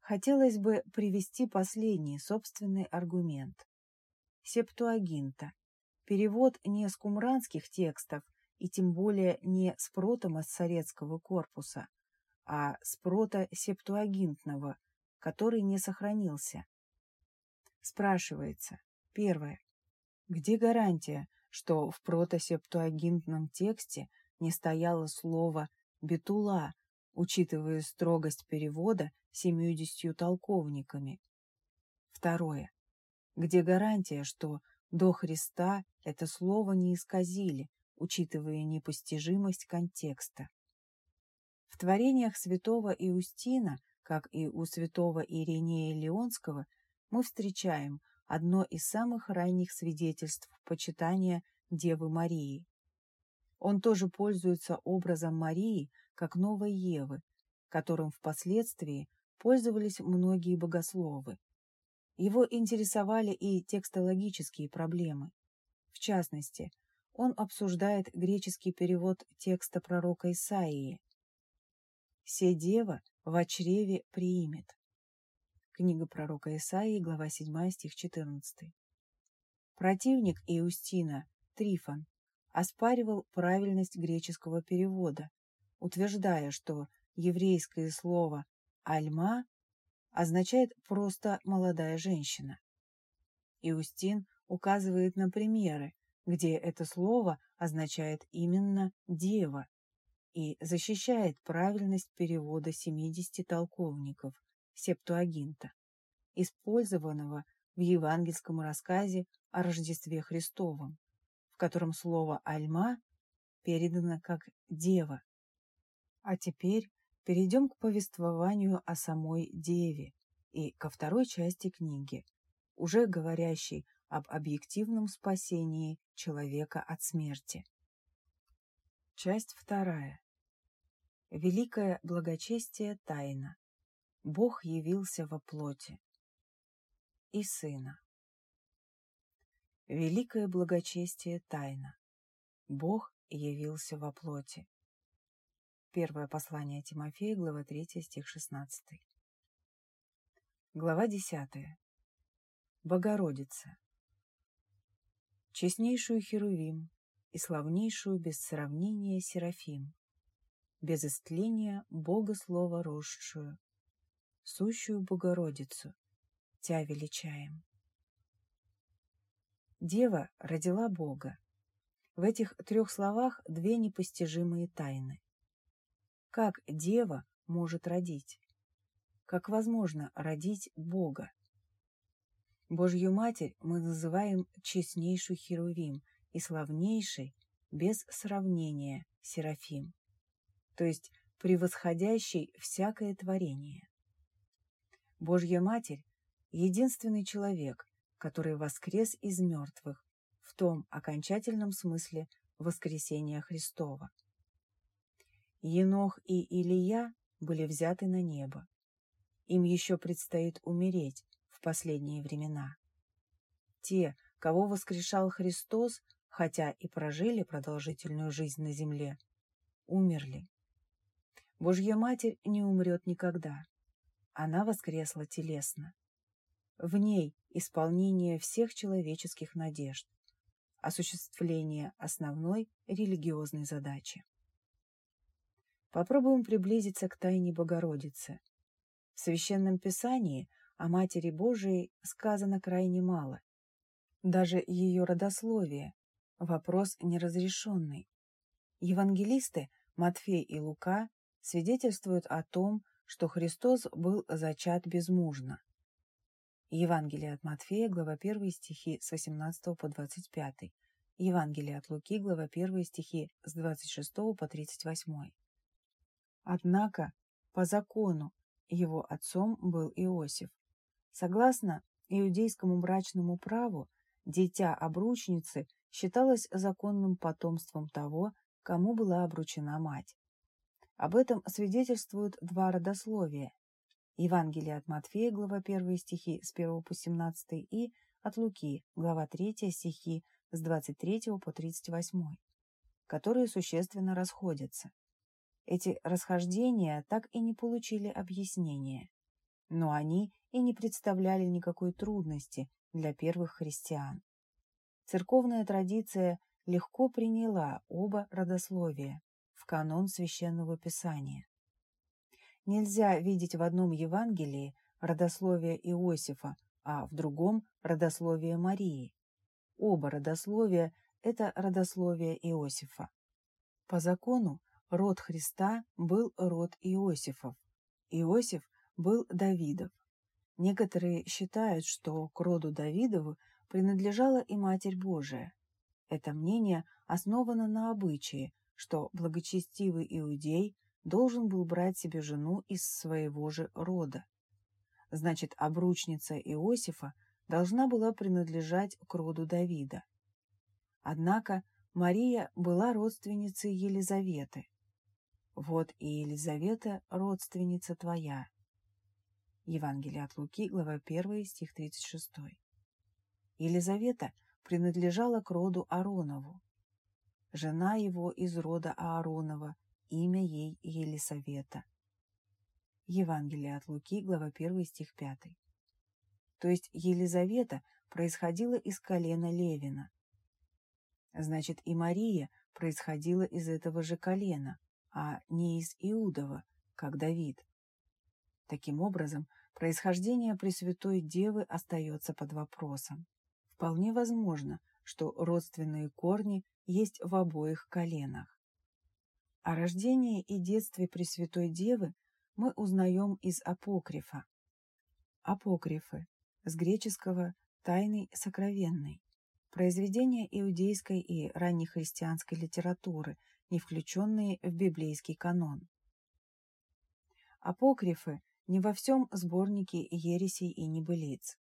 Хотелось бы привести последний собственный аргумент. Септуагинта. Перевод не с кумранских текстов и тем более не с протомассорецкого корпуса, а с прото-септуагинтного, который не сохранился. Спрашивается, первое, где гарантия, что в протосептуагинтном тексте не стояло слово «бетула», учитывая строгость перевода семьюдесятью толковниками? Второе. Где гарантия, что до Христа это слово не исказили, учитывая непостижимость контекста? В творениях святого Иустина, как и у святого Иринея Леонского, мы встречаем одно из самых ранних свидетельств почитания Девы Марии. Он тоже пользуется образом Марии как новой Евы, которым впоследствии пользовались многие богословы. Его интересовали и текстологические проблемы. В частности, он обсуждает греческий перевод текста пророка Исаии. «Се дева в чреве приимет». Книга пророка Исаии, глава 7, стих 14. Противник Иустина, Трифон, оспаривал правильность греческого перевода, утверждая, что еврейское слово «альма» означает просто «молодая женщина». Иустин указывает на примеры, где это слово означает именно «дева» и защищает правильность перевода 70 толковников Септуагинта, использованного в евангельском рассказе о Рождестве Христовом, в котором слово «альма» передано как «дева». А теперь перейдем к повествованию о самой Деве и ко второй части книги, уже говорящей об объективном спасении человека от смерти. Часть вторая. Великое благочестие тайна. Бог явился во плоти. И Сына. Великое благочестие тайна. Бог явился во плоти. Первое послание Тимофея, глава 3, стих 16. Глава 10. Богородица. Честнейшую Херувим и славнейшую без сравнения Серафим, без истления Бога Слова росшую, сущую Богородицу, Тя величаем. Дева родила Бога. В этих трех словах две непостижимые тайны. Как дева может родить? Как возможно родить Бога? Божью Матерь мы называем честнейшую Херувим и славнейшей, без сравнения, Серафим, то есть превосходящей всякое творение. Божья Матерь – единственный человек, который воскрес из мертвых в том окончательном смысле воскресения Христова. Енох и Илия были взяты на небо. Им еще предстоит умереть в последние времена. Те, кого воскрешал Христос, хотя и прожили продолжительную жизнь на земле, умерли. Божья Матерь не умрет никогда. Она воскресла телесно. В ней исполнение всех человеческих надежд, осуществление основной религиозной задачи. Попробуем приблизиться к тайне Богородицы. В Священном Писании о Матери Божией сказано крайне мало. Даже ее родословие – вопрос неразрешенный. Евангелисты Матфей и Лука свидетельствуют о том, что Христос был зачат безмужно. Евангелие от Матфея, глава 1 стихи с 18 по 25. Евангелие от Луки, глава 1 стихи с 26 по 38. Однако, по закону, его отцом был Иосиф. Согласно иудейскому брачному праву, дитя обручницы считалось законным потомством того, кому была обручена мать. Об этом свидетельствуют два родословия. Евангелие от Матфея, глава 1 стихи с 1 по 17 и от Луки, глава 3 стихи с 23 по 38, которые существенно расходятся. Эти расхождения так и не получили объяснения, но они и не представляли никакой трудности для первых христиан. Церковная традиция легко приняла оба родословия в канон священного писания. Нельзя видеть в одном Евангелии родословие Иосифа, а в другом – родословие Марии. Оба родословия – это родословие Иосифа. По закону Род Христа был род Иосифов. Иосиф был Давидов. Некоторые считают, что к роду Давидову принадлежала и Матерь Божия. Это мнение основано на обычае, что благочестивый иудей должен был брать себе жену из своего же рода. Значит, обручница Иосифа должна была принадлежать к роду Давида. Однако Мария была родственницей Елизаветы, вот и Елизавета, родственница твоя. Евангелие от Луки, глава 1, стих 36. Елизавета принадлежала к роду Ааронову. Жена его из рода Ааронова, имя ей Елисавета. Евангелие от Луки, глава 1, стих 5. то есть Елизавета происходила из колена Левина. Значит, и Мария происходила из этого же колена, а не из Иудова, как Давид. Таким образом, происхождение Пресвятой Девы остается под вопросом. Вполне возможно, что родственные корни есть в обоих коленах. О рождении и детстве Пресвятой Девы мы узнаем из апокрифа. Апокрифы с греческого «тайный сокровенный» произведения иудейской и раннехристианской литературы, не включенные в библейский канон. Апокрифы не во всем сборнике ересей и небылиц.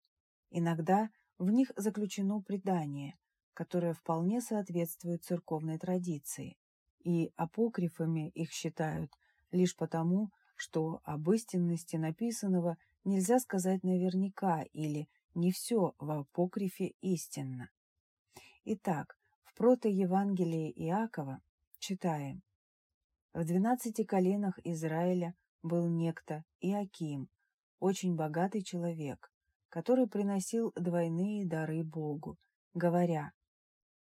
Иногда в них заключено предание, которое вполне соответствует церковной традиции, и апокрифами их считают лишь потому, что об истинности написанного нельзя сказать наверняка или не все в апокрифе истинно. Итак, в протоевангелии Иакова читаем. В двенадцати коленах Израиля был некто Иаким, очень богатый человек, который приносил двойные дары Богу, говоря,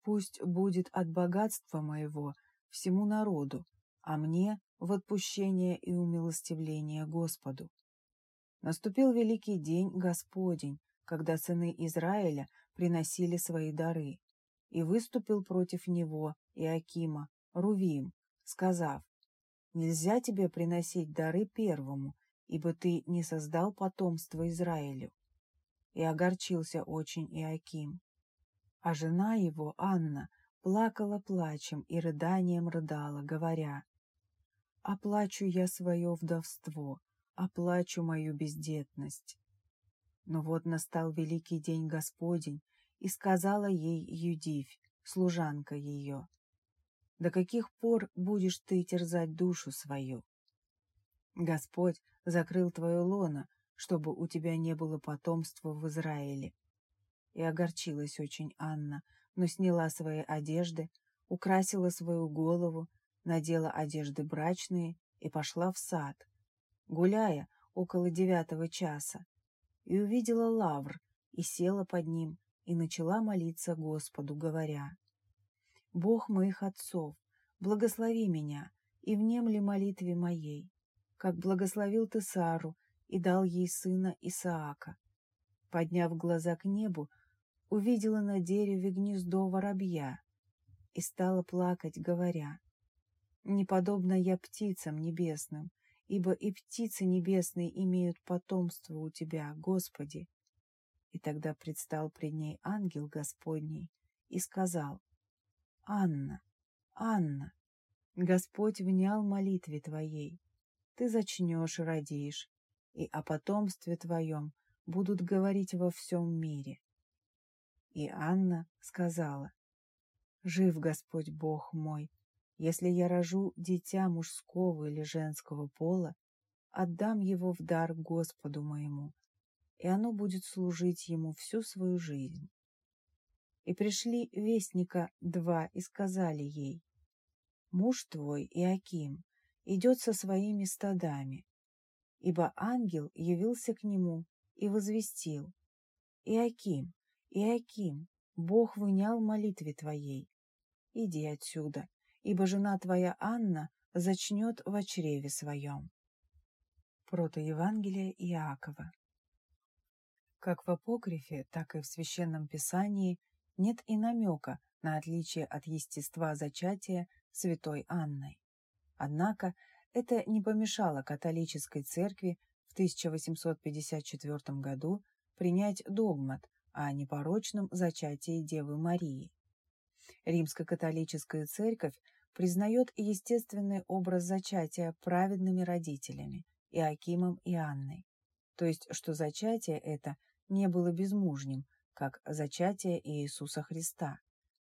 «Пусть будет от богатства моего всему народу, а мне в отпущение и умилостивление Господу». Наступил великий день Господень, когда сыны Израиля приносили свои дары, и выступил против него Иакима, Рувим, сказав, «Нельзя тебе приносить дары первому, ибо ты не создал потомство Израилю». И огорчился очень Иаким. А жена его, Анна, плакала плачем и рыданием рыдала, говоря, «Оплачу я свое вдовство, оплачу мою бездетность». Но вот настал великий день Господень, и сказала ей Юдивь, служанка ее, «До каких пор будешь ты терзать душу свою? Господь закрыл твое лоно, чтобы у тебя не было потомства в Израиле». И огорчилась очень Анна, но сняла свои одежды, украсила свою голову, надела одежды брачные и пошла в сад, гуляя около девятого часа, и увидела лавр, и села под ним, и начала молиться Господу, говоря, «Бог моих отцов, благослови меня и внемли молитве моей, как благословил ты Сару и дал ей сына Исаака». Подняв глаза к небу, увидела на дереве гнездо воробья и стала плакать, говоря, «Не подобно я птицам небесным, ибо и птицы небесные имеют потомство у Тебя, Господи, и тогда предстал пред ней ангел Господний и сказал, «Анна, Анна, Господь внял молитве твоей, ты зачнешь и родишь, и о потомстве твоем будут говорить во всем мире». И Анна сказала, «Жив Господь Бог мой, если я рожу дитя мужского или женского пола, отдам его в дар Господу моему, и оно будет служить ему всю свою жизнь. И пришли вестника два и сказали ей, «Муж твой, Иаким, идет со своими стадами». Ибо ангел явился к нему и возвестил, «Иаким, Иаким, Бог вынял молитве твоей. Иди отсюда, ибо жена твоя Анна зачнет в чреве своем». Протоевангелие Иакова как в апокрифе, так и в Священном Писании нет и намека на отличие от естества зачатия святой Анной. Однако это не помешало католической церкви в 1854 году принять догмат о непорочном зачатии Девы Марии. Римско-католическая церковь признает естественный образ зачатия праведными родителями Иакимом и Анной, то есть что зачатие это – не было безмужним, как зачатие Иисуса Христа.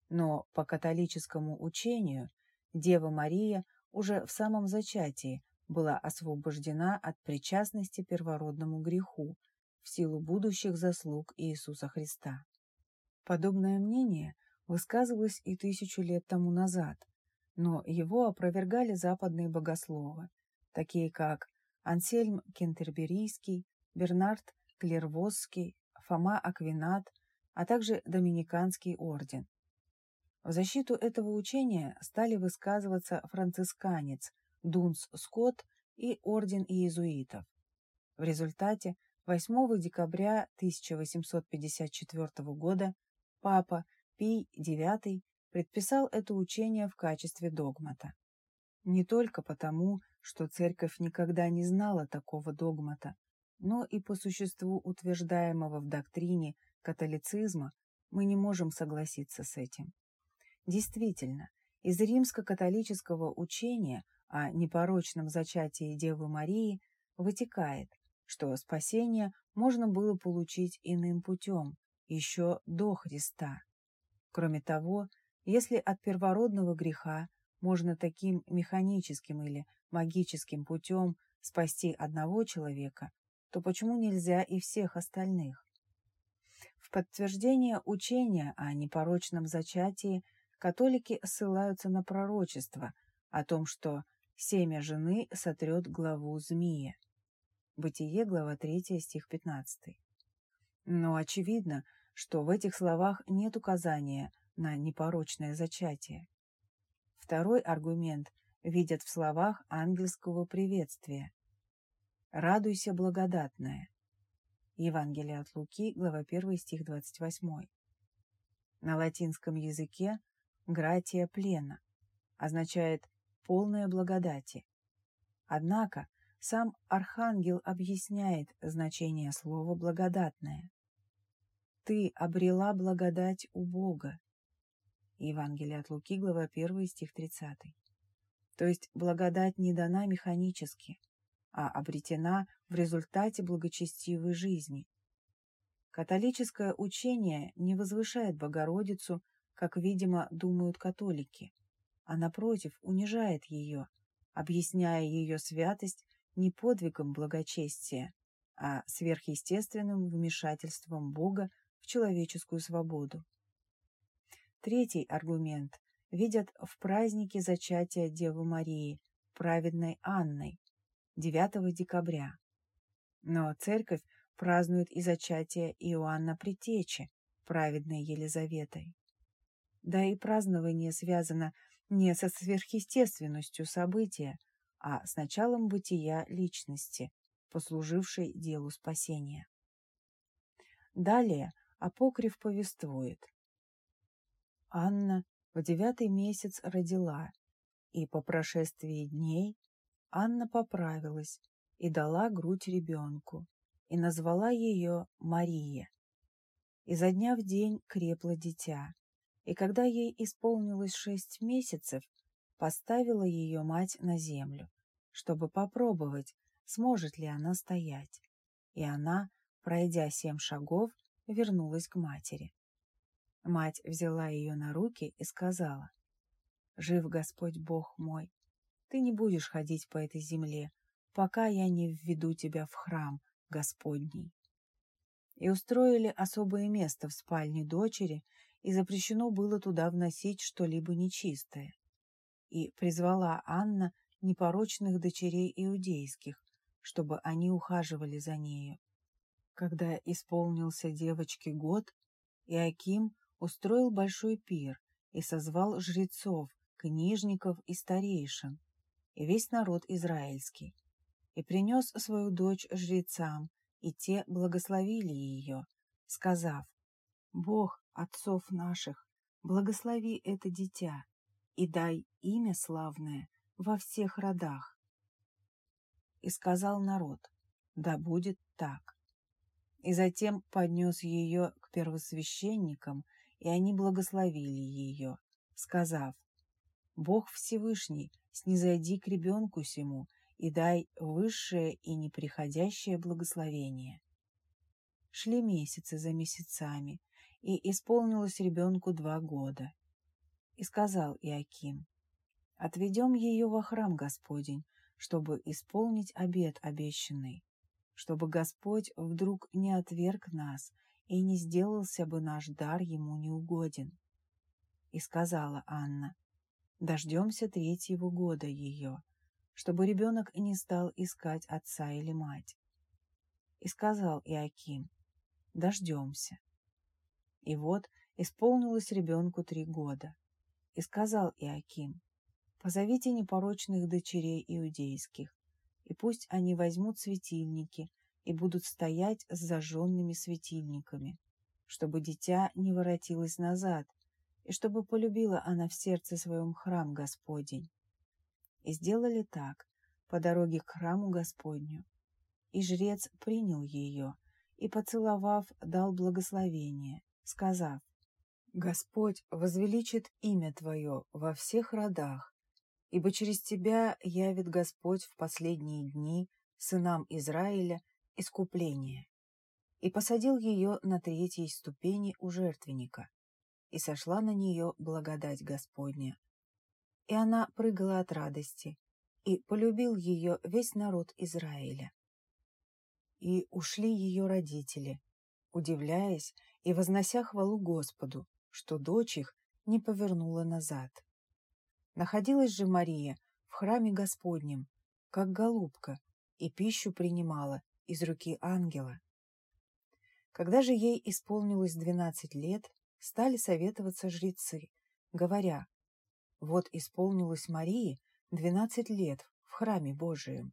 Но по католическому учению Дева Мария уже в самом зачатии была освобождена от причастности первородному греху в силу будущих заслуг Иисуса Христа. Подобное мнение высказывалось и тысячу лет тому назад, но его опровергали западные богословы, такие как Ансельм Кентерберийский, Бернард Клервосский, Фома Аквинат, а также Доминиканский орден. В защиту этого учения стали высказываться францисканец Дунс Скотт и орден иезуитов. В результате 8 декабря 1854 года папа Пий IX предписал это учение в качестве догмата. Не только потому, что церковь никогда не знала такого догмата, но и по существу утверждаемого в доктрине католицизма мы не можем согласиться с этим. Действительно, из римско-католического учения о непорочном зачатии Девы Марии вытекает, что спасение можно было получить иным путем, еще до Христа. Кроме того, если от первородного греха можно таким механическим или магическим путем спасти одного человека, то почему нельзя и всех остальных? В подтверждение учения о непорочном зачатии католики ссылаются на пророчество о том, что семя жены сотрет главу змея. Бытие, глава 3, стих 15. Но очевидно, что в этих словах нет указания на непорочное зачатие. Второй аргумент видят в словах ангельского приветствия. «Радуйся, благодатная». Евангелие от Луки, глава 1, стих 28. На латинском языке «гратия плена» означает «полная благодати». Однако сам Архангел объясняет значение слова «благодатное». «Ты обрела благодать у Бога». Евангелие от Луки, глава 1, стих 30. То есть благодать не дана механически, а обретена в результате благочестивой жизни. Католическое учение не возвышает Богородицу, как, видимо, думают католики, а, напротив, унижает ее, объясняя ее святость не подвигом благочестия, а сверхъестественным вмешательством Бога в человеческую свободу. Третий аргумент видят в празднике зачатия Девы Марии, праведной Анной, 9 декабря. Но церковь празднует и зачатие Иоанна Притечи, праведной Елизаветой. Да и празднование связано не со сверхъестественностью события, а с началом бытия личности, послужившей делу спасения. Далее Апокриф повествует. Анна в девятый месяц родила, и по прошествии дней Анна поправилась и дала грудь ребенку, и назвала ее Мария. И за дня в день крепло дитя, и когда ей исполнилось шесть месяцев, поставила ее мать на землю, чтобы попробовать, сможет ли она стоять. И она, пройдя семь шагов, вернулась к матери. Мать взяла ее на руки и сказала, «Жив Господь Бог мой, ты не будешь ходить по этой земле, пока я не введу тебя в храм Господний». И устроили особое место в спальне дочери, и запрещено было туда вносить что-либо нечистое. И призвала Анна непорочных дочерей иудейских, чтобы они ухаживали за нею. Когда исполнился девочке год, Иаким устроил большой пир и созвал жрецов, книжников и старейшин, и весь народ израильский, и принес свою дочь жрецам, и те благословили ее, сказав, «Бог отцов наших, благослови это дитя, и дай имя славное во всех родах. И сказал народ, да будет так. И затем поднес ее к первосвященникам, и они благословили ее, сказав, Бог Всевышний, снизойди к ребенку сему и дай высшее и неприходящее благословение. Шли месяцы за месяцами, и исполнилось ребенку два года. И сказал Иаким, Отведем ее во храм Господень, чтобы исполнить обет обещанный, чтобы Господь вдруг не отверг нас и не сделался бы наш дар ему неугоден. И сказала Анна, дождемся третьего года ее, чтобы ребенок не стал искать отца или мать. И сказал Иаким, дождемся. И вот исполнилось ребенку три года. И сказал Иаким, позовите непорочных дочерей иудейских, и пусть они возьмут светильники и будут стоять с зажженными светильниками, чтобы дитя не воротилось назад, и чтобы полюбила она в сердце своем храм Господень. И сделали так, по дороге к храму Господню. И жрец принял ее, и, поцеловав, дал благословение, сказав, «Господь возвеличит имя Твое во всех родах, ибо через Тебя явит Господь в последние дни сынам Израиля искупление». И посадил ее на третьей ступени у жертвенника, и сошла на нее благодать Господня. И она прыгала от радости, и полюбил ее весь народ Израиля. И ушли ее родители, удивляясь и вознося хвалу Господу, что дочь их не повернула назад. Находилась же Мария в храме Господнем, как голубка, и пищу принимала из руки ангела. Когда же ей исполнилось двенадцать лет, стали советоваться жрецы, говоря, «Вот исполнилось Марии двенадцать лет в храме Божием.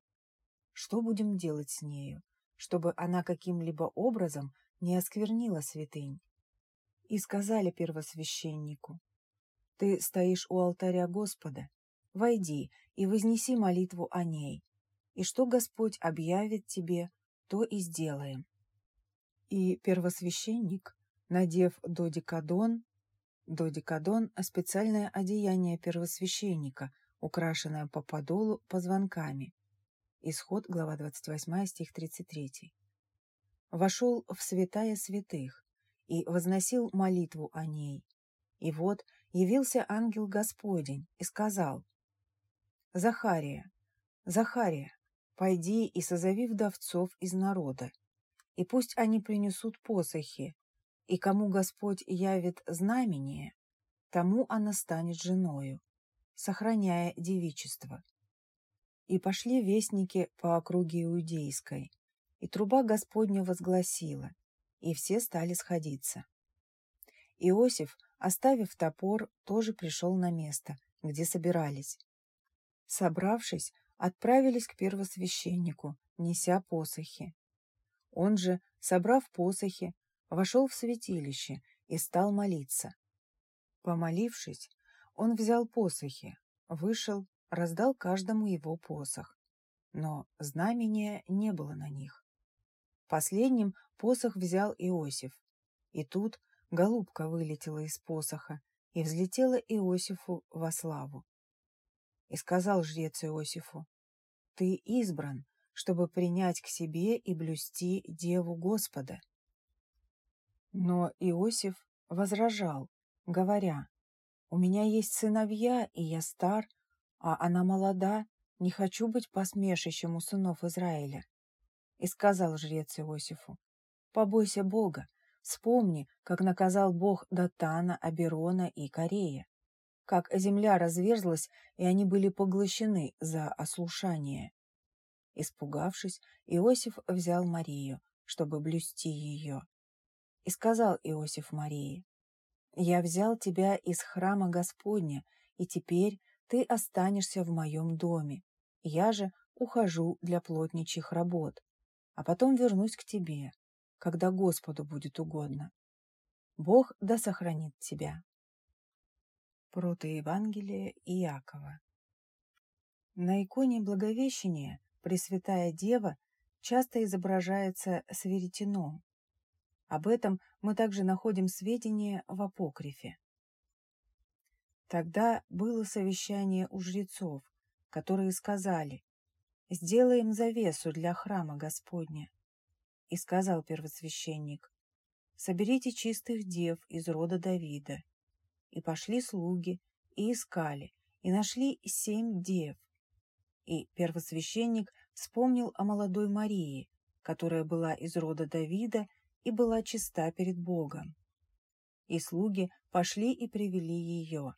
Что будем делать с нею, чтобы она каким-либо образом не осквернила святынь?» И сказали первосвященнику, «Ты стоишь у алтаря Господа, войди и вознеси молитву о ней, и что Господь объявит тебе, то и сделаем». И первосвященник надев додикадон. Додикадон – специальное одеяние первосвященника, украшенное по подолу позвонками. Исход, глава 28, стих 33. Вошел в святая святых и возносил молитву о ней. И вот явился ангел Господень и сказал, «Захария, Захария, пойди и созови вдовцов из народа, и пусть они принесут посохи, и кому Господь явит знамение, тому она станет женою, сохраняя девичество. И пошли вестники по округе Иудейской, и труба Господня возгласила, и все стали сходиться. Иосиф, оставив топор, тоже пришел на место, где собирались. Собравшись, отправились к первосвященнику, неся посохи. Он же, собрав посохи, вошел в святилище и стал молиться. Помолившись, он взял посохи, вышел, раздал каждому его посох. Но знамения не было на них. Последним посох взял Иосиф. И тут голубка вылетела из посоха и взлетела Иосифу во славу. И сказал жрец Иосифу, «Ты избран, чтобы принять к себе и блюсти Деву Господа». Но Иосиф возражал, говоря, «У меня есть сыновья, и я стар, а она молода, не хочу быть посмешищем у сынов Израиля». И сказал жрец Иосифу, «Побойся Бога, вспомни, как наказал Бог Датана, Аберона и Корея, как земля разверзлась, и они были поглощены за ослушание». Испугавшись, Иосиф взял Марию, чтобы блюсти ее. И сказал Иосиф Марии, «Я взял тебя из храма Господня, и теперь ты останешься в моем доме. Я же ухожу для плотничьих работ, а потом вернусь к тебе, когда Господу будет угодно. Бог да сохранит тебя». Протоевангелие Иакова На иконе Благовещения Пресвятая Дева часто изображается с веретеном, об этом мы также находим сведения в апокрифе. Тогда было совещание у жрецов, которые сказали, «Сделаем завесу для храма Господня». И сказал первосвященник, «Соберите чистых дев из рода Давида». И пошли слуги, и искали, и нашли семь дев. И первосвященник вспомнил о молодой Марии, которая была из рода Давида и была чиста перед Богом. И слуги пошли и привели ее.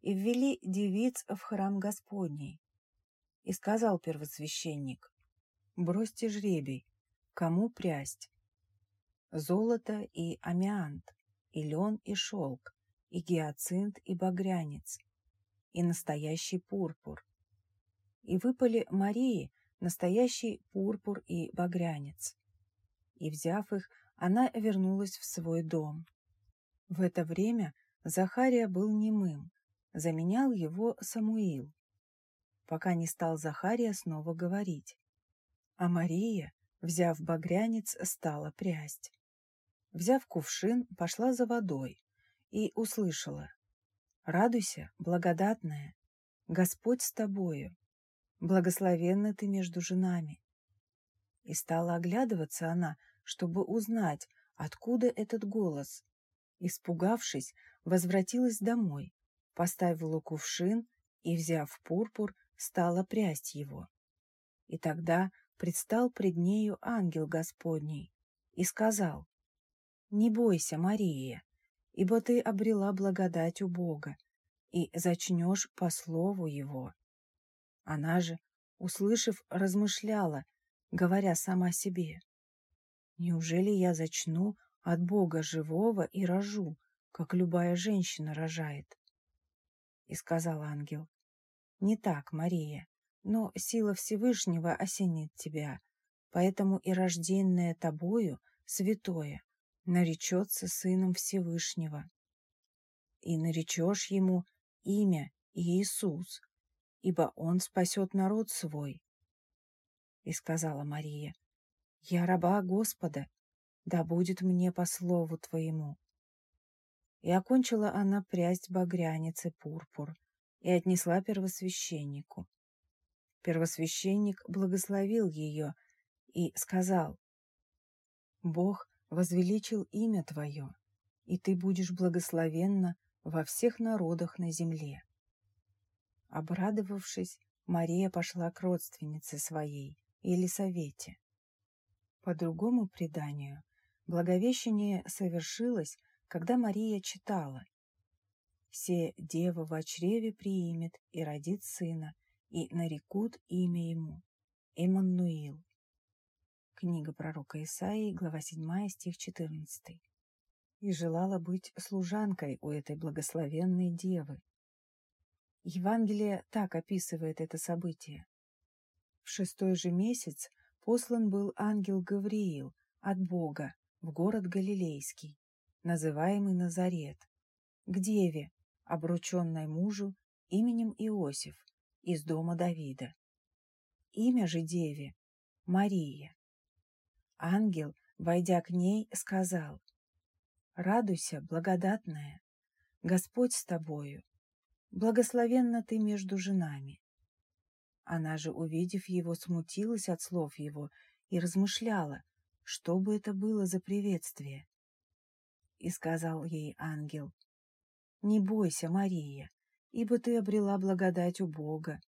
И ввели девиц в храм Господний. И сказал первосвященник, «Бросьте жребий, кому прясть?» золото и амиант, и лен и шелк, и гиацинт и багрянец, и настоящий пурпур. И выпали Марии настоящий пурпур и багрянец. И, взяв их, она вернулась в свой дом. В это время Захария был немым, заменял его Самуил, пока не стал Захария снова говорить. А Мария, взяв багрянец, стала прясть. Взяв кувшин, пошла за водой и услышала. «Радуйся, благодатная, Господь с тобою, благословенна ты между женами». И стала оглядываться она, чтобы узнать, откуда этот голос. Испугавшись, возвратилась домой, поставила кувшин и, взяв пурпур, стала прясть его. И тогда предстал пред нею ангел Господний и сказал, «Не бойся, Мария, ибо ты обрела благодать у Бога и зачнешь по слову Его». Она же, услышав, размышляла, говоря сама себе, «Неужели я зачну от Бога живого и рожу, как любая женщина рожает?» И сказал ангел, «Не так, Мария, но сила Всевышнего осенит тебя, поэтому и рожденное тобою, святое, наречется Сыном Всевышнего. И наречешь ему имя Иисус, ибо он спасет народ свой. И сказала Мария, «Я раба Господа, да будет мне по слову твоему». И окончила она прясть багряницы пурпур и отнесла первосвященнику. Первосвященник благословил ее и сказал, «Бог возвеличил имя Твое, и Ты будешь благословенна во всех народах на земле». Обрадовавшись, Мария пошла к родственнице своей, Елисавете. По другому преданию, Благовещение совершилось, когда Мария читала «Се дева в чреве приимет и родит сына, и нарекут имя ему Эммануил». Книга пророка Исаии, глава 7, стих 14. И желала быть служанкой у этой благословенной девы. Евангелие так описывает это событие. В шестой же месяц послан был ангел Гавриил от Бога в город Галилейский, называемый Назарет, к деве, обрученной мужу именем Иосиф из дома Давида. Имя же деве – Мария. Ангел, войдя к ней, сказал, «Радуйся, благодатная, Господь с тобою, благословенна ты между женами». Она же, увидев его, смутилась от слов его и размышляла, что бы это было за приветствие. И сказал ей ангел, «Не бойся, Мария, ибо ты обрела благодать у Бога,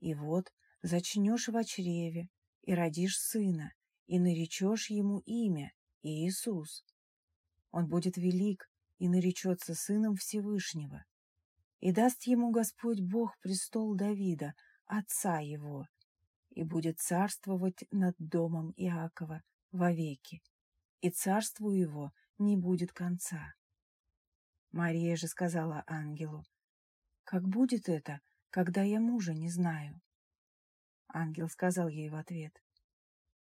и вот зачнешь в чреве и родишь сына, и наречешь ему имя Иисус. Он будет велик и наречется сыном Всевышнего, и даст ему Господь Бог престол Давида, отца его, и будет царствовать над домом Иакова вовеки, и царству его не будет конца. Мария же сказала ангелу, «Как будет это, когда я мужа не знаю?» Ангел сказал ей в ответ,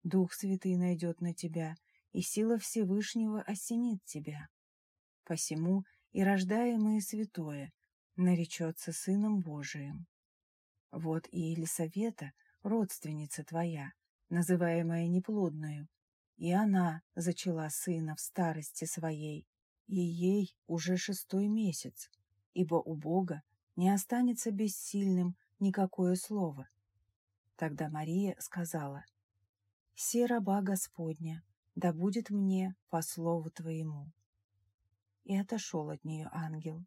«Дух Святый найдет на тебя, и сила Всевышнего осенит тебя. Посему и рождаемое святое наречется Сыном Божиим. Вот и Елисавета, родственница твоя, называемая неплодную, и она зачала сына в старости своей, и ей уже шестой месяц, ибо у Бога не останется бессильным никакое слово. Тогда Мария сказала, «Се раба Господня, да будет мне по слову Твоему». И отошел от нее ангел.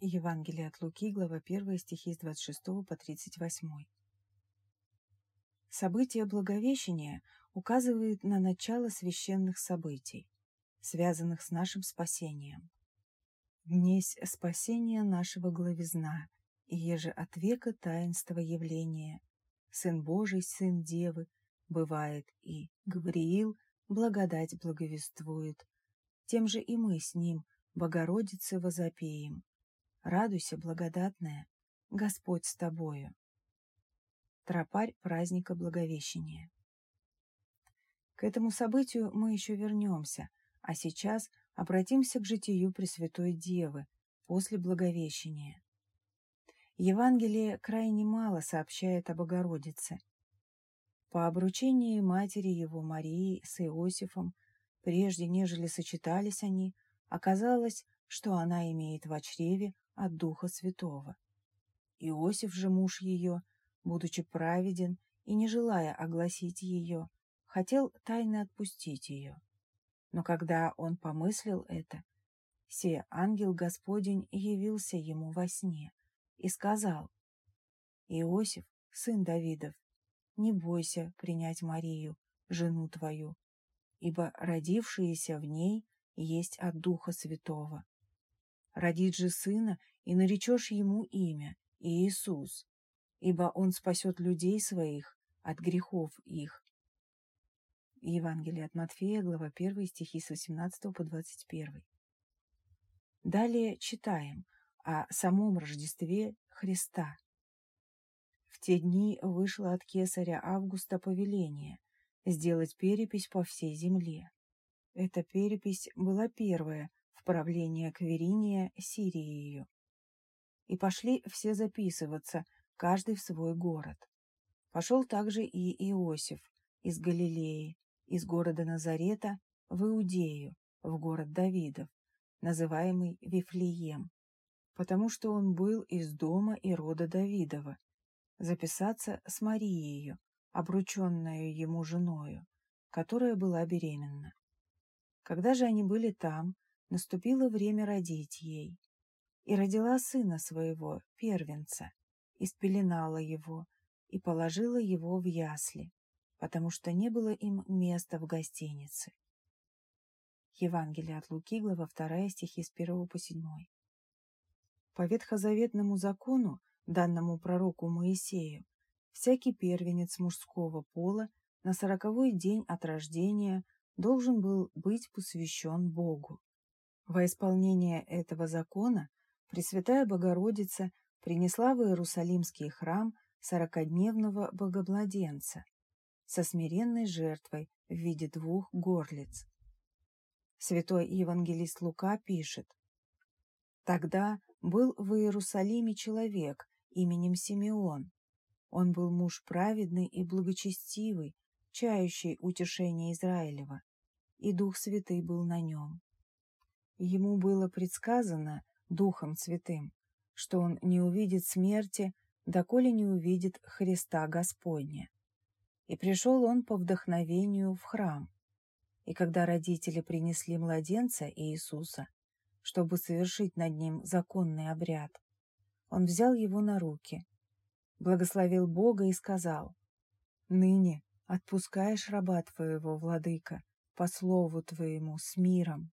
Евангелие от Луки, глава 1, стихи с 26 по 38. Событие Благовещения указывает на начало священных событий, связанных с нашим спасением. Днесь спасения нашего главизна, и еже от века таинства явления. Сын Божий, Сын Девы, бывает и Гавриил, благодать благовествует. Тем же и мы с ним, Богородице, возопеем. Радуйся, благодатная, Господь с тобою. Тропарь праздника Благовещения. К этому событию мы еще вернемся, а сейчас обратимся к житию Пресвятой Девы после Благовещения. Евангелие крайне мало сообщает о Богородице. По обручении матери его Марии с Иосифом, прежде нежели сочетались они, оказалось, что она имеет в чреве от Духа Святого. Иосиф же муж ее, будучи праведен и не желая огласить ее, хотел тайно отпустить ее. Но когда он помыслил это, се ангел Господень явился ему во сне и сказал, «Иосиф, сын Давидов, не бойся принять Марию, жену твою, ибо родившиеся в ней есть от Духа Святого. Родит же сына, и наречешь ему имя Иисус, ибо он спасет людей своих от грехов их. Евангелие от Матфея, глава 1, стихи с 18 по 21. Далее читаем о самом Рождестве Христа. В те дни вышло от кесаря Августа повеление сделать перепись по всей земле. Эта перепись была первая в правлении Квериния Сирией. И пошли все записываться, каждый в свой город. Пошел также и Иосиф из Галилеи, из города Назарета в Иудею, в город Давидов, называемый Вифлеем, потому что он был из дома и рода Давидова, записаться с Марией, обрученную ему женою, которая была беременна. Когда же они были там, наступило время родить ей. И родила сына своего, первенца, и его, и положила его в ясли, потому что не было им места в гостинице. Евангелие от Луки, глава 2, стихи с 1 по 7. По ветхозаветному закону, данному пророку Моисею, всякий первенец мужского пола на сороковой день от рождения должен был быть посвящен Богу. Во исполнение этого закона Пресвятая Богородица принесла в Иерусалимский храм сорокодневного богобладенца со смиренной жертвой в виде двух горлиц. Святой евангелист Лука пишет, «Тогда был в Иерусалиме человек именем Симеон. Он был муж праведный и благочестивый, чающий утешение Израилева, и Дух Святый был на нем. Ему было предсказано Духом Святым, что он не увидит смерти, доколе не увидит Христа Господня. И пришел он по вдохновению в храм. И когда родители принесли младенца Иисуса, чтобы совершить над ним законный обряд, он взял его на руки, благословил Бога и сказал, «Ныне отпускаешь раба твоего, владыка, по слову твоему, с миром,